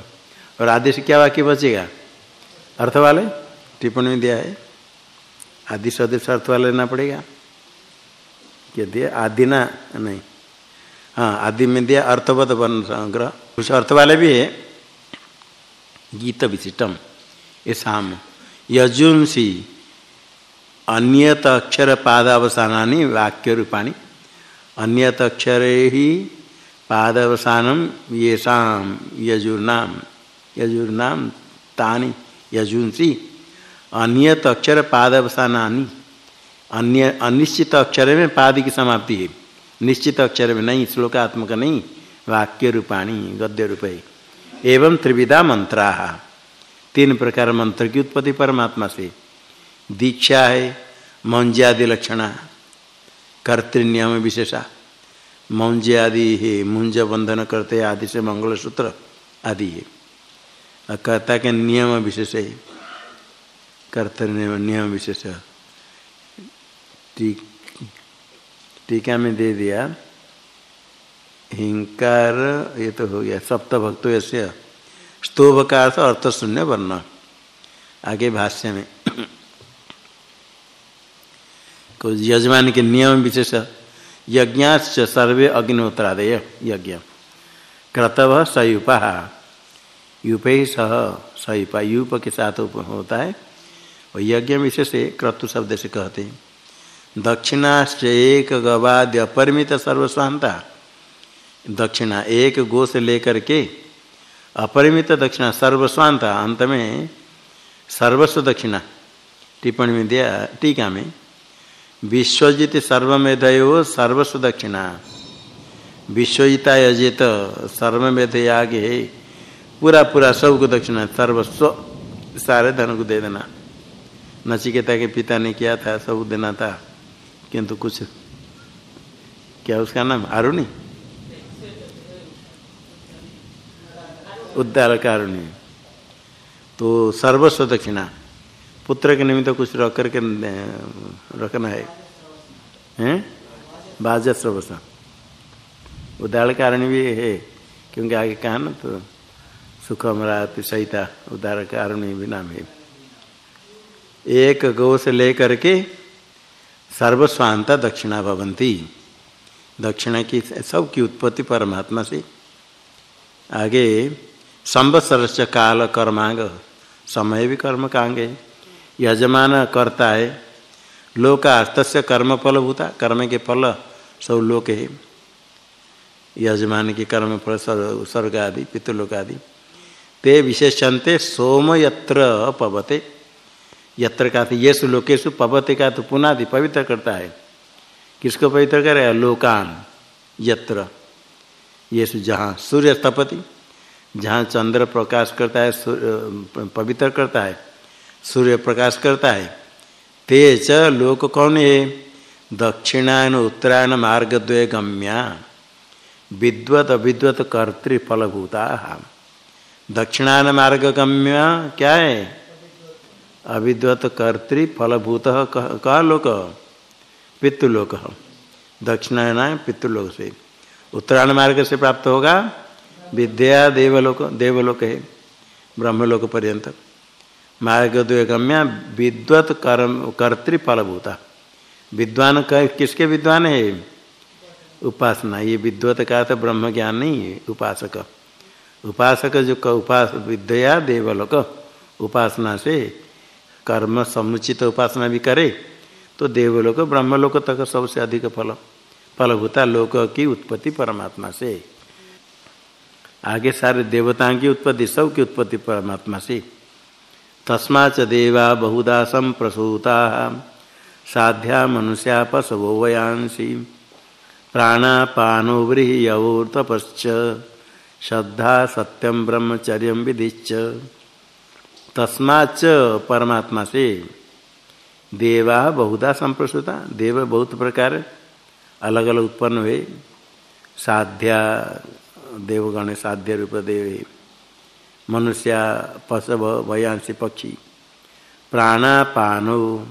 और आदि से क्या वाक्य बचेगा? अर्थ वाले टिप्पणी में दिया है। आदि सदृश अर्थ वाले लेना पड़ेगा। क्या दिया? आदि ना, नहीं। हाँ आदि में दिया अर्थवत वर्ण संग्रह। कुछ अर्थ वाले भी है। गीत विशिष्टम। ये शाम यजुंसी। अन्यत अक्षर पादावसानी वाक्य रूपाणी। अन्यत अक्षर ही पादावसानम ये शाम यजुर्नाम। यजुर्नाम तानी। यजुंसी अन्यत अक्षर पादावसानी अन्य अनिश्चित अक्षर में पाद की समाप्ति है। निश्चित अक्षर में नहीं, श्लोकात्मक नहीं वाक्य रूपाणी गद्य रूप एवं त्रिविधा मंत्रा। तीन प्रकार मंत्र की उत्पत्ति परमात्मा से। दीक्षा है, मौंज्यादि लक्षणा, कर्तृनियम विशेषा। मौंज्य आदि है मुंज बंधन करते आदि से मंगलसूत्र आदि है। कर्ता के नियम विशेष है। कर्तव्य नियम विशेष। टीका में दे दिया। हिंकार, ये तो हो गया। सप्त भक्तों ऐसे स्तोभ का अर्थ अर्थ शून्य वर्ण। आगे भाष्य में। को यजमान के नियम विशेष। यज्ञाश्च सर्वे अग्निहोत्रादय। यज्ञ। क्रतव सयुपा यूप ही सह सयुपा यूप के साथ होता है। और यज्ञ विशेष क्रतु शब्द से कहते हैं। दक्षिणाश्च एक गवाद्य अपरिमित सर्वस्वांता। दक्षिणा एक गो से लेकर के अपरिमित दक्षिणा सर्वस्वांता। अंत में सर्वस्व दक्षिणा। टिप्पणी में दिया, टीका में, विश्वजित सर्वमेधयो सर्वस्व दक्षिणा। विश्वजिता यजित सर्वमेध आगे है पूरा पूरा सबको दक्षिणा, सर्वस्व सारे धन को दे देना। नचिकेता के पिता ने किया था, सब देना था, किंतु कुछ, क्या उसका नाम? आरुणी? उद्धार कारुणी तो सर्वस्व दक्षिणा। पुत्र के निमित्त कुछ रख करके रखना है। हैं? बाज सर्वस्व उदाहरण कारण भी है, क्योंकि आगे कहा ना तो सुखम रात सहिता उदार कारण भी नाम है एक गौ से लेकर के सर्वस्वांता दक्षिणा भवंती। दक्षिणा की सब की उत्पत्ति परमात्मा से। आगे संवत्सर से काल कर्मांग, समय भी कर्म कांग। है यजमान करता है लोका तस्य कर्म फल भूता कर्म के फल सब लोक। है यजमान के कर्म फल स्वर्ग आदि, पितृलोक आदि। ते विशेषणते सोम यत्र पवते। यत्र का ये लोकेशु पवते का तो पुनादि पवित्र करता है। किसको पवित्र करे? लोकान, यत्र। ये जहाँ सूर्य तपति, जहाँ चंद्र प्रकाश करता है पवित्र करता है, सूर्य प्रकाश करता है, ते च लोक कौन है? दक्षिणायन उत्तरायण मार्ग द्वय गम्या। विद्वत, अविद्वत कर्तृफलभूता। दक्षिणायन मार्ग गम्य क्या है? अविद्वत कर्तृफलभूत कह लोक? पितृलोक। दक्षिणायन पितृलोक से। उत्तरायण मार्ग से प्राप्त होगा? विद्या देवलोक देवलोक है। ब्रह्मलोक पर्यंत। मार्ग गम्या विद्वत कर्म कर्तृफलभूता विद्वान किसके विद्वान है? उपासना। ये विद्वत का तो ब्रह्म ज्ञान नहीं है, उपासक। उपासक जो उपास विद्या देवलोक, उपासना से कर्म समुचित उपासना भी करे तो देवलोक, ब्रह्मलोक तक सबसे अधिक फल, फलभूता लोक की उत्पत्ति परमात्मा से। आगे सारे देवताओं की उत्पत्ति सब की उत्पत्ति परमात्मा से। तस्मा च देवा बहुधा संप्रसूता, साध्या मनुष्या पशवो वयांसी, प्राणापानो व्रीहवोर्तपश्च श्रद्धा सत्यम ब्रह्मचर्य विधिच तस्माच परमात्मा से देवा बहुधा संप्रसुता, देव बहुत प्रकार अलग अलग उत्पन्न हुए। साध्या, देवगण साध्य रूप देव मनुष्य, पशव वयांसी पक्षी। प्राणापानो,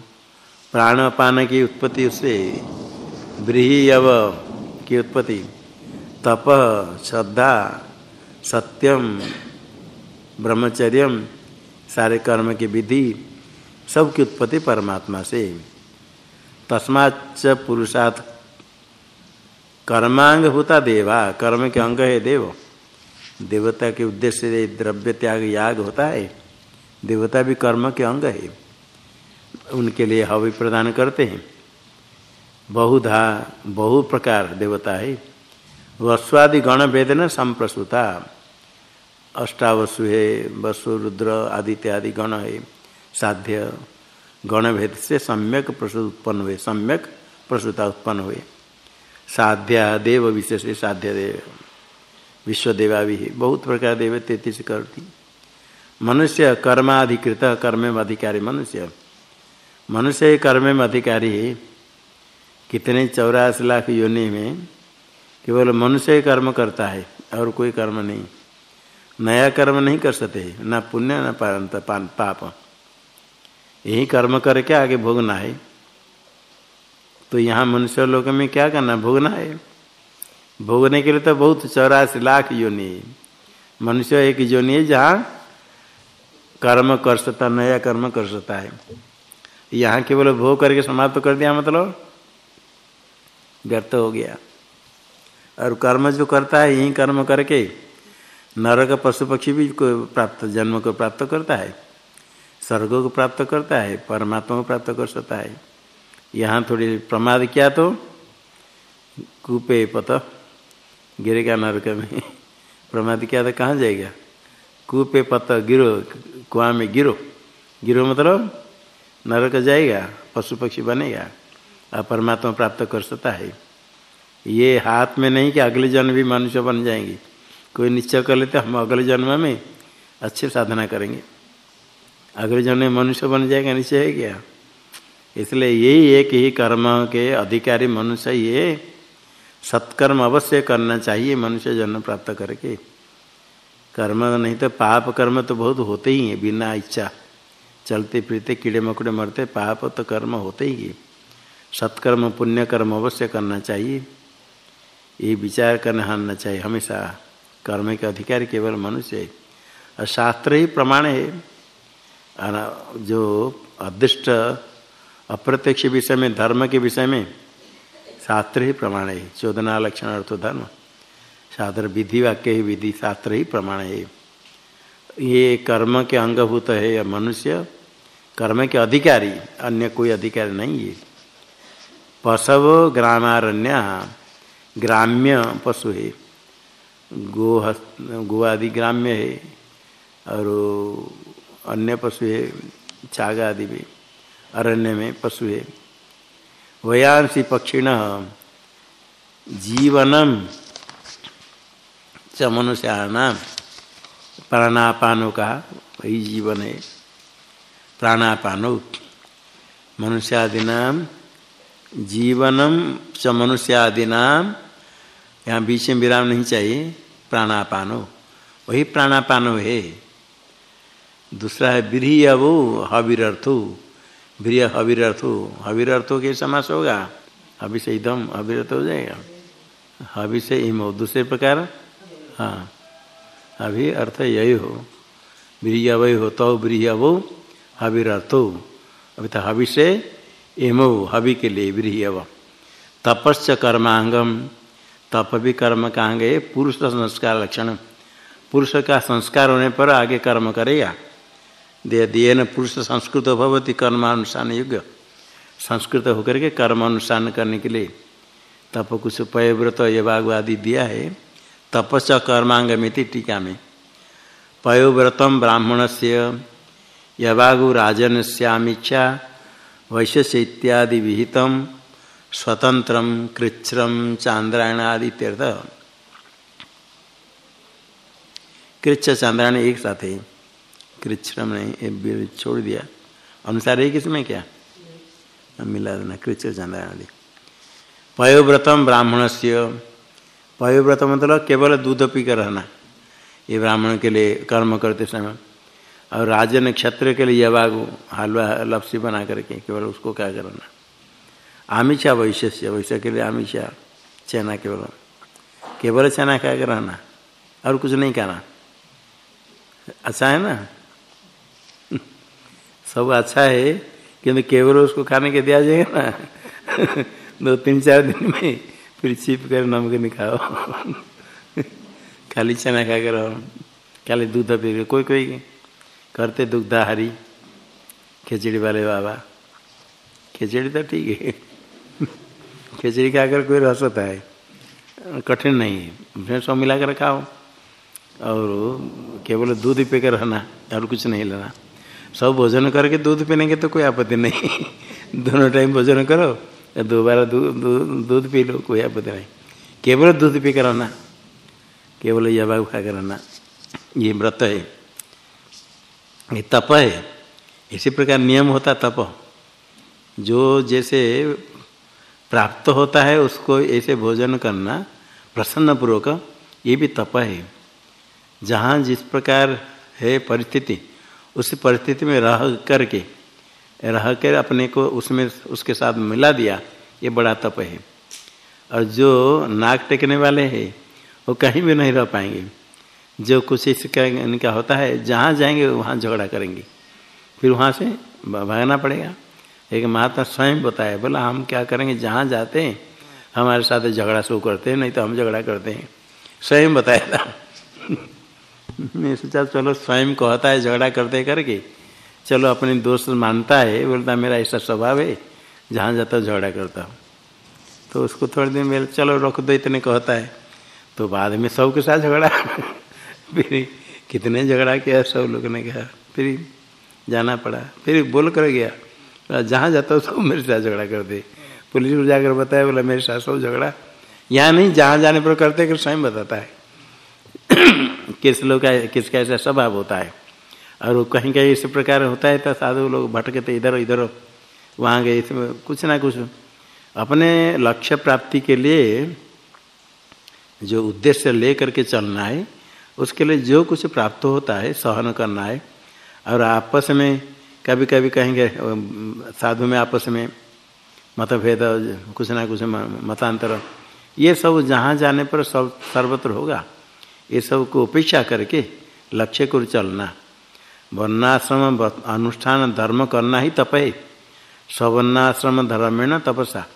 प्राणपान की उत्पत्ति उससे ब्रीहव की उत्पत्ति। तप, श्रद्धा सत्यम ब्रह्मचर्य सारे कर्म की विधि सब की उत्पत्ति परमात्मा से। तस्माच पुरुषात् कर्मांग होता देवा, कर्म के अंग है देव। देवता के उद्देश्य से द्रव्य त्याग, याग होता है। देवता भी कर्म के अंग है। उनके लिए हवि प्रदान करते हैं। बहुधा बहु प्रकार देवता है। वस्वादि गण वेदना संप्रसुता। अष्टावसु है वसु रुद्र आदि इत्यादि गण है साध्य गण भेद से सम्यक प्रसूत उत्पन्न हुए, सम्यक प्रसूता उत्पन्न हुए। साध्या देव विशेष साध्य देव विश्व देवा भी है, बहुत प्रकार देव तैतीस करती। मनुष्य कर्माधिकृत कर्म में अधिकारी मनुष्य। मनुष्य कर्म में अधिकारी है, कितने चौरासी लाख योनि में केवल मनुष्य कर्म करता है, और कोई कर्म नहीं। नया कर्म नहीं कर सकते, ना पुण्य, न पारंत पाप। यही कर्म करके आगे भोगना है। तो यहाँ मनुष्य लोक में क्या करना, भोगना है। भोगने के लिए तो बहुत चौरासी लाख योनि। मनुष्य एक योनि है जहाँ कर्म कर सकता, नया कर्म कर सकता है। यहाँ केवल भोग करके समाप्त कर दिया मतलब? व्यर्थ हो गया। और कर्म जो करता है, यही कर्म करके नरक पशु पक्षी भी को प्राप्त, जन्म को प्राप्त करता है, स्वर्ग को प्राप्त करता है, परमात्मा को प्राप्त कर सकता है। यहाँ थोड़ी प्रमाद किया तो कूपे पत, गिरेगा नरक में। प्रमाद किया तो कहाँ जाएगा? कूपे पत गिरो, कुआ में गिरो। गिरो मतलब नरक जाएगा पशु पक्षी बनेगा और परमात्मा प्राप्त कर सकता है। ये हाथ में नहीं कि अगले जन्म भी मनुष्य बन जाएँगे। कोई निश्चय कर लेते, हम अगले जन्म में अच्छे साधना करेंगे। अगले जन्म में मनुष्य बन जाएगा, निश्चय है क्या? इसलिए यही एक ही कर्म के अधिकारी मनुष्य, ये सत्कर्म अवश्य करना चाहिए मनुष्य जन्म प्राप्त करके। कर्म नहीं तो पाप कर्म तो बहुत होते ही हैं, बिना इच्छा। चलते फिरते, कीड़े मकोड़े मरते, पाप तो कर्म होते ही सत्कर्म, पुण्य कर्म अवश्य करना चाहिए। ये विचार करना हारना चाहिए हमेशा कर्म के अधिकारी केवल मनुष्य है। और शास्त्र ही प्रमाण है। जो अदृष्ट, अप्रत्यक्ष विषय में, धर्म के विषय में, शास्त्र ही प्रमाण है। चौदना, लक्षण, अर्थ, धर्म। शास्त्र विधि, वाक्य ही विधि, शास्त्र ही प्रमाण है। ये कर्म के अंगभूत है मनुष्य, कर्म के अधिकारी, अन्य कोई अधिकारी नहीं है। पशव, ग्रामारण्य, ग्राम्य पशु है। गो गो आदि ग्राम्य है, और अन्य पशु है चाग आदि भी अरण्य में पशु है। वयांसी पक्षिण जीवनम च मनुष्याणाम प्राणापानों का वही जीवन है। प्राणापानो मनुष्यादीनाम, जीवनम च मनुष्यादीनाम यहाँ बीच में विराम नहीं चाहिए, प्राणापानो वही प्राणापानो है दूसरा है ब्रीहवो हविरर्थो। ब्रिय हविरर्थो हविरर्थो के समास होगा। हवि से एकदम हविरथ हो जाएगा। हवि से इमो दूसरे प्रकार? हाँ। अभी अर्थ यही हो। ब्रियवय हो तो ब्रियवो हविरर्थो। अभी तो हवि से एमो हवि के लिए ब्रियव। तपस्च कर्मांगम। तप भी कर्म का अंग पुरुष संस्कार लक्षण। पुरुष का संस्कार होने पर आगे कर्म करेगा। दे दिए न पुरुष संस्कृत भवती कर्मानुष्ठान युग संस्कृत होकर के कर्म अनुष्ठान करने के लिए तप कुछ पयव्रत यवाग आदि दिया है। तपस् कर्मांग मिति टीका में। पयोव्रतम ब्राह्मण से यवागु राजन श्यामीक्षा वैश्य इत्यादि विहित स्वतंत्र कृच्छ्रम चांद्रायण आदि तीर्थ कृच्छ, चांद्रायण एक साथ है। कृच्छ्रम नहीं छोड़ दिया। अनुसार है किसमें क्या? मिला देना कृच्छ चांद्रायण आदि पयोव्रतम ब्राह्मण से पयोव्रत मतलब केवल दूध पी कर रहना। ये ब्राह्मण के लिए कर्म करते समय। और राजन क्षत्र के लिए यवागु हलवा लपसी बना करके केवल उसको क्या करना। आमिषा वैश्य वैश्य के लिए आमिषा, चना केवल। केवल चना खा के रहना, और कुछ नहीं खाना। अच्छा है ना? सब अच्छा है, किंतु केवल उसको खाने के दिया जाएगा ना? दो, तीन, चार दिन में फिर छिप कर नमक नहीं खाओ। खाली चना खा कर खाली दूध पी कोई कोई करते दुग्धाहारी। खिचड़ी वाले बाबा। खिचड़ी तो ठीक है। खिचड़ी खाकर कोई रह सकता है, कठिन नहीं है। सब मिलाकर खाओ और केवल दूध पी कर रहना, और कुछ नहीं लेना। सब भोजन करके दूध पीने के तो कोई आपत्ति नहीं। दोनों टाइम भोजन करो दोबारा दूध पी लो, कोई आपत्ति नहीं। केवल दूध पी कर रहना, केवल यवा खा कर रहना, ये व्रत है। ये तप है। इसी प्रकार नियम होता तप। जो जैसे प्राप्त होता है उसको ऐसे भोजन करना प्रसन्न पूर्वक ये भी तप है। जहाँ जिस प्रकार है परिस्थिति, उस परिस्थिति में रह करके, रह कर अपने को उसमें उसके साथ मिला दिया, ये बड़ा तप है। और जो नाक टेकने वाले हैं, वो कहीं भी नहीं रह पाएँगे। जो कुछ इसका इनका होता है, जहाँ जाएँगे, वहाँ झगड़ा करेंगे। फिर वहाँ से भागना पड़ेगा। एक महात्मा स्वयं बताया बोला, हम क्या करेंगे? जहाँ जाते हैं, हमारे साथ झगड़ा शुरू करते हैं, नहीं तो हम झगड़ा करते हैं। स्वयं बताया था। मैं सोचा, चलो, स्वयं कहता है झगड़ा करते करके, चलो, अपने दोस्त मानता है, बोलता, मेरा ऐसा स्वभाव है, जहाँ जाता झगड़ा करता हूँ। तो उसको थोड़े दिन मेरे चलो, रख दो, इतने कहता है। तो बाद में सब के साथ झगड़ा। फिर कितने झगड़ा किया, सब लोग ने कहा, फिर जाना पड़ा। फिर बोल कर गया। जहाँ जाता हूँ सब मेरे साथ झगड़ा करते। पुलिस को जाकर बताया, बोला, मेरे साथ सब झगड़ा। यहाँ नहीं, जहाँ जाने पर करते कि स्वयं बताता है। किस लोग का किसका ऐसा स्वभाव होता है। और कहीं कहीं इस प्रकार होता है तो साधु लोग भटकते इधर इधर वहाँ गए, इसमें कुछ ना कुछ। अपने लक्ष्य प्राप्ति के लिए जो उद्देश्य ले करके चलना है, उसके लिए जो कुछ प्राप्त होता है, सहन करना है, और आपस में कभी कभी कहेंगे साधु में आपस में मतभेद कुछ ना कुछ मतांतर। ये सब जहाँ जाने पर सब सर्वत्र होगा। ये सबको उपेक्षा करके लक्ष्य को चलना। वर्णाश्रम अनुष्ठान धर्म करना ही तप। है सवर्णाश्रम धर्मेण तपसा।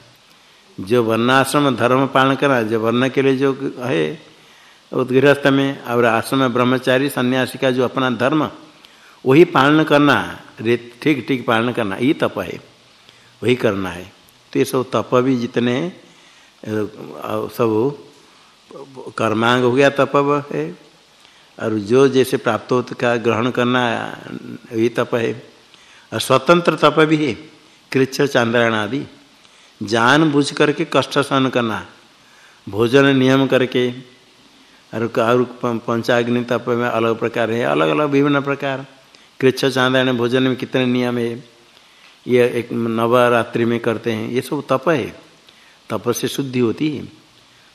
जो वर्णाश्रम धर्म पालन करना जो वर्ण के लिए जो है, उदगृहस्थ में और आश्रम ब्रह्मचारी सन्यासी का जो अपना धर्म वही पालन करना ठीक ठीक पालन करना ये तप है। वही करना है। तो ये सब तप भी जितने सब कर्मांग हो गया तप है। और जो जैसे प्राप्त हो का ग्रहण करना यही तप है। और स्वतंत्र तप भी है। कृच्छ चांद्रायण आदि। जान बुझ करके कष्ट सहन करना भोजन नियम करके। और और पंचाग्नि तप में अलग प्रकार है। अलग अलग विभिन्न प्रकार। कृच्छ चांद्रायण भोजन में कितने नियम है? ये एक नवरात्रि में करते हैं। ये सब तप है। तप से शुद्धि होती है।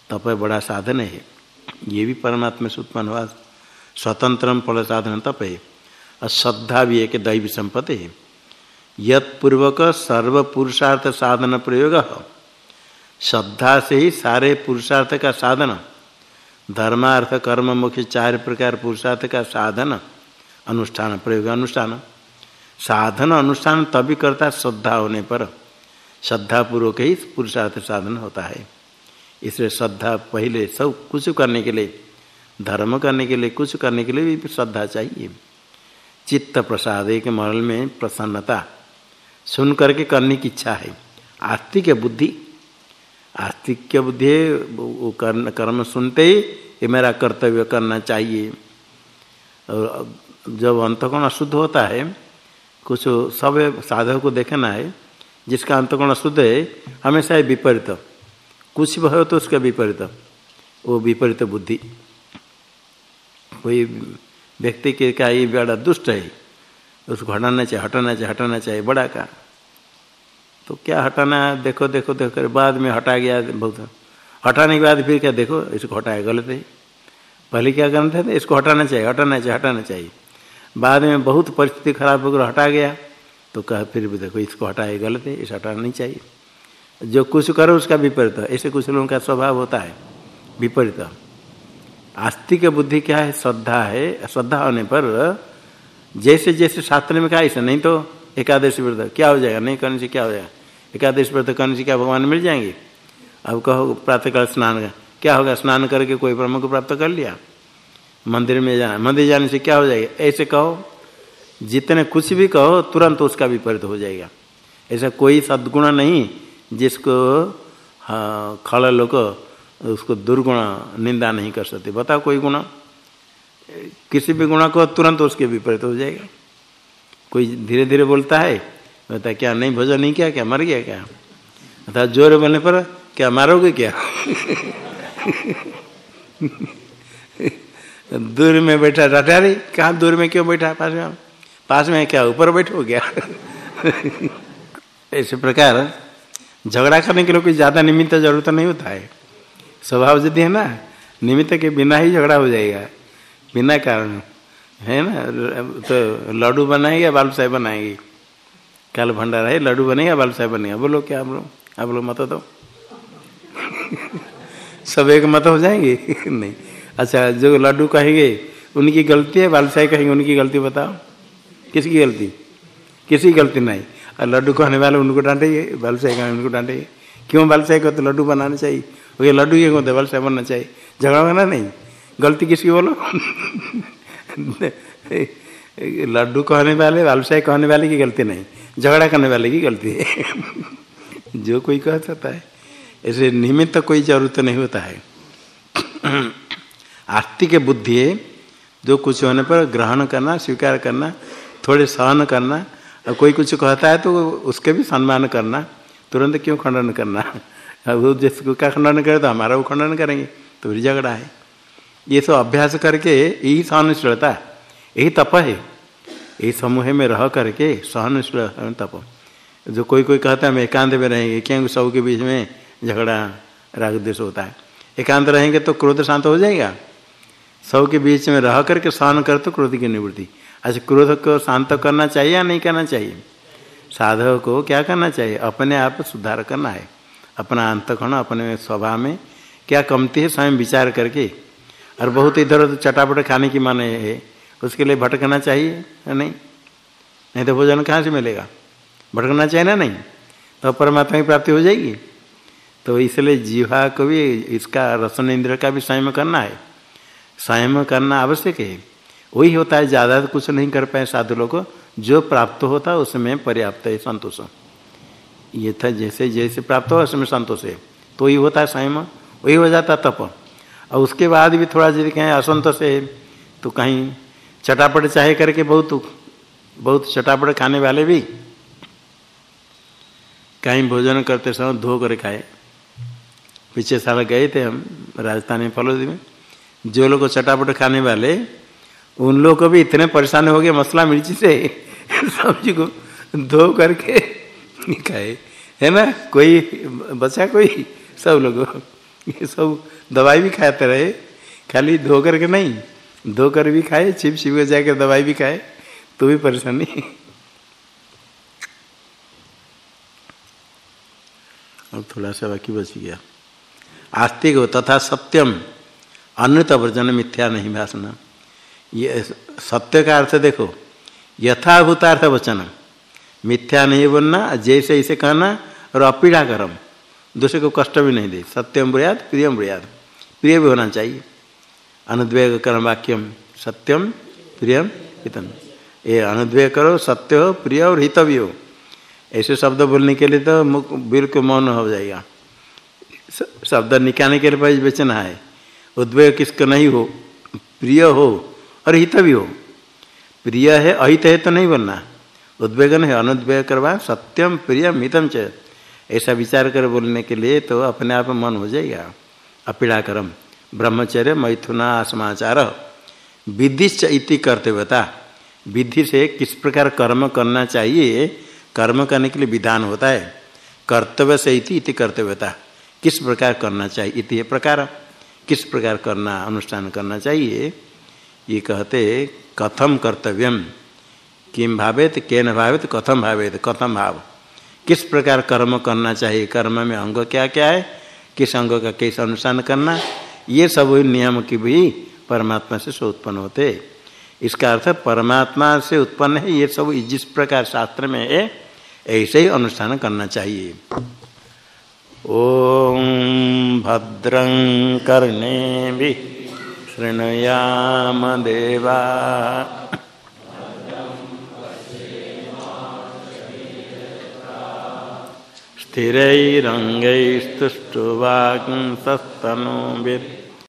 तप बड़ा साधन है। ये भी परमात्मा से उत्पन्न हुआ। स्वतंत्र फल साधन तप है। और श्रद्धा भी एक दैवी संपत्ति है। यत्पूर्वक सर्व पुरुषार्थ साधन प्रयोग। श्रद्धा से ही सारे पुरुषार्थ का साधन। धर्मार्थ, कर्म मुख्य चार प्रकार पुरुषार्थ का साधन। अनुष्ठान, प्रयोग अनुष्ठान। साधन अनुष्ठान तभी करता है श्रद्धा होने पर। श्रद्धा पूर्वक ही पुरुषार्थ साधन होता है। इसलिए श्रद्धा पहले सब कुछ करने के लिए, धर्म करने के लिए, कुछ करने के लिए भी श्रद्धा चाहिए। चित्त प्रसाद एक मरल में प्रसन्नता सुन करके करने की इच्छा है। आस्तिक बुद्धि आस्तिक बुद्धि वो कर्म कर्म सुनते ही ये मेरा कर्तव्य करना चाहिए। और जब अंतकोण अशुद्ध होता है, कुछ सब साधक को देखना है, जिसका अंतकोण अशुद्ध है, हमेशा विपरीत। कुछ भी हो तो उसका विपरीत। वो विपरीत बुद्धि। कोई व्यक्ति के का ये बड़ा दुष्ट है उसको हटाना चाहिए हटाना चाहिए हटाना चाहिए बड़ा का। तो क्या हटाना देखो देखो देखो, कर, बाद में हटा गया, बहुत। हटाने के बाद फिर क्या देखो? इसको हटाया, गलत है। पहले क्या करना था? इसको हटाना चाहिए हटाना चाहिए हटाना चाहिए। बाद में बहुत परिस्थिति खराब होकर हटा गया तो कह फिर भी देखो इसको हटाए गलत है, इसे हटाना नहीं चाहिए। जो कुछ करो उसका विपरीत ऐसे कुछ लोगों का स्वभाव होता है, विपरीत। आस्तिक बुद्धि क्या है? श्रद्धा है। श्रद्धा होने पर जैसे जैसे शास्त्र में कहा, ऐसे नहीं तो एकादश व्रत क्या हो जाएगा? नहीं करने से क्या हो जाएगा? एकादश व्रत करने से क्या भगवान मिल जाएँगे? अब कहो प्रातःकाल स्नान, क्या होगा? स्नान करके कोई ब्रह्म को प्राप्त कर लिया। मंदिर में जाना। मंदिर जाने से क्या हो जाएगा? ऐसे कहो, जितने कुछ भी कहो, तुरंत उसका विपरीत हो जाएगा। ऐसा कोई सद्गुण नहीं जिसको हाँ खड़ा लोग उसको दुर्गुण, निंदा नहीं कर सकते। बताओ कोई गुण। किसी भी गुण को तुरंत उसके विपरीत हो जाएगा। कोई धीरे धीरे बोलता है बता क्या नहीं, भोजन नहीं किया क्या? मर गया क्या? अर्थात ज़ोर बोलने पर, क्या मारोगे क्या? दूर में बैठा रटा रही कहाँ दूर में क्यों बैठा? पास में। पास में क्या? ऊपर बैठो गया ऐसे प्रकार झगड़ा करने के लिए कोई ज़्यादा निमित्त ज़रूरत नहीं होता है। स्वभाव यदि है ना? निमित्त के बिना ही झगड़ा हो जाएगा। बिना कारण। है ना? तो लड्डू बनाएँगे बालूसाही बनाएँगे। कल भंडारा है, लड्डू बनेगा बालूसाही बनेगा। बोलो क्या आप लोग? आप लोग मत दो सब एक मत हो जाएँगे? नहीं। अच्छा जो लड्डू कहेंगे, उनकी गलती है बालूसाही कहेंगे, उनकी गलती बताओ। किसकी गलती? किसी की गलती नहीं। और लड्डू कहने वाले उनको डांटेंगे बालूसाही कहेंगे उनको डांटेंगे। क्यों बालूसाही को तो लड्डू बनाना चाहिए? वो लड्डू ये कहते बालूसाही बनना चाहिए। झगड़ा होना नहीं। गलती किसकी बोलो? लड्डू कहने वाले बालूशाही कहने वाले की गलती नहीं। झगड़ा करने वाले की गलती है। जो कोई कह सकता है। ऐसे निमित्त कोई ज़रूरत नहीं होता है। आस्तिक बुद्धि है, जो कुछ होने पर ग्रहण करना, स्वीकार करना, थोड़े सहन करना, और कोई कुछ कहता है तो उसके भी सम्मान करना, तुरंत क्यों खंडन करना? वो जिसको क्या खंडन करे तो हमारा वो खंडन करेंगे तो फिर झगड़ा है। ये सब अभ्यास करके यही सहनशीलता यही तप है। यही समूह में रह करके सहनशील तप। जो कोई कोई कहता है, हम एकांत में रहेंगे क्योंकि सब के बीच में झगड़ा, राग देश होता है? एकांत रहेंगे तो क्रोध शांत हो जाएगा सब के बीच में रह करके सहन कर तो क्रोध की निवृत्ति। अच्छा क्रोध को शांत करना चाहिए या नहीं करना चाहिए? साधक को क्या करना चाहिए? अपने आप सुधार करना है। अपना अंतखण अपने स्वभाव में क्या कमती है, स्वयं विचार करके। और बहुत इधर उधर चटापट खाने की माने है, उसके लिए भटकना चाहिए या नहीं? नहीं तो भोजन कहाँ से मिलेगा? भटकना चाहिए ना नहीं? तो परमात्मा की प्राप्ति हो जाएगी। तो इसलिए जीवा को भी इसका रसन इंद्र का भी संयम करना है। संयम करना आवश्यक है। वही होता है, ज़्यादा कुछ नहीं कर पाए साधु लोग जो प्राप्त होता उसमें पर्याप्त है, संतोष। ये था जैसे जैसे प्राप्त हो उसमें संतोष है। तो ही होता है संयम वही हो जाता तप। और उसके बाद भी थोड़ा यदि कहें असंतोष है तो कहीं चटापट चाहे करके बहुत बहुत चटापट खाने वाले भी कहीं भोजन करते समय धो कर खाए। पीछे साल गए थे हम, राजस्थान में फलोदी में। जो लोग चटापट खाने वाले, उन लोग को भी इतने परेशान हो गए, मसला मिर्ची से। सब्ज़ी को धो करके खाए। है ना? कोई बचा कोई? सब लोग। ये सब दवाई भी खाते रहे। खाली धो करके नहीं, धो कर भी खाए छिप छिप कर जाकर दवाई भी खाए। तो भी परेशानी और थोड़ा सा बाकी बच गया। आस्तिक हो तथा सत्यम। अन्यत वर्जन मिथ्या नहीं भाषण। ये सत्य का अर्थ देखो। यथाभूतार्थ वचन। मिथ्या नहीं बोलना, जैसे ऐसे कहना और अपीड़ा करम। दूसरे को कष्ट भी नहीं दे। सत्यम ब्रियाद, प्रियम ब्रियाद। प्रिय भी होना चाहिए। अनुद्वेग कर्म वाक्यम, सत्यम, प्रियम, हितम। ये अनुद्वेग करो, सत्य हो, प्रिय और हित भी हो। ऐसे शब्द बोलने के लिए तो बिल्कुल मौन हो जाएगा। शब्द निकालने के लिए बेचना है। उद्वेग किसका नहीं हो? प्रिय हो, और हित भी हो। प्रिय है, अहित है तो नहीं बोलना उद्वेगन है, अनुद्वेग करवा, सत्यम प्रियम हितम च। ऐसा विचार कर बोलने के लिए तो अपने आप मन हो जाएगा। अपीड़ा करम ब्रह्मचर्य मैथुना समाचार। विधिश्च इति कर्तव्यता। विधि से किस प्रकार कर्म करना चाहिए? कर्म करने के लिए विधान होता है। कर्तव्य से इति इति कर्तव्यता। किस प्रकार करना चाहिए? इति प्रकार। किस प्रकार करना, अनुष्ठान करना चाहिए? ये कहते कथम कर्तव्यम किम भावेत, केन भावेत कथम भावेत कथम भाव? किस प्रकार कर्म करना चाहिए? कर्म में अंग क्या क्या है? किस अंग का कैसे अनुष्ठान करना? ये सब नियम की भी परमात्मा से सो उत्पन्न होते। इसका अर्थ, परमात्मा से उत्पन्न है, ये सब जिस प्रकार शास्त्र में है, ऐसे ही अनुष्ठान करना चाहिए। ओम भद्रं कर्णे भी शृणुयाम देवा। स्थिरैरङ्गैस्तुष्टुवाक् सस्तनोभिर्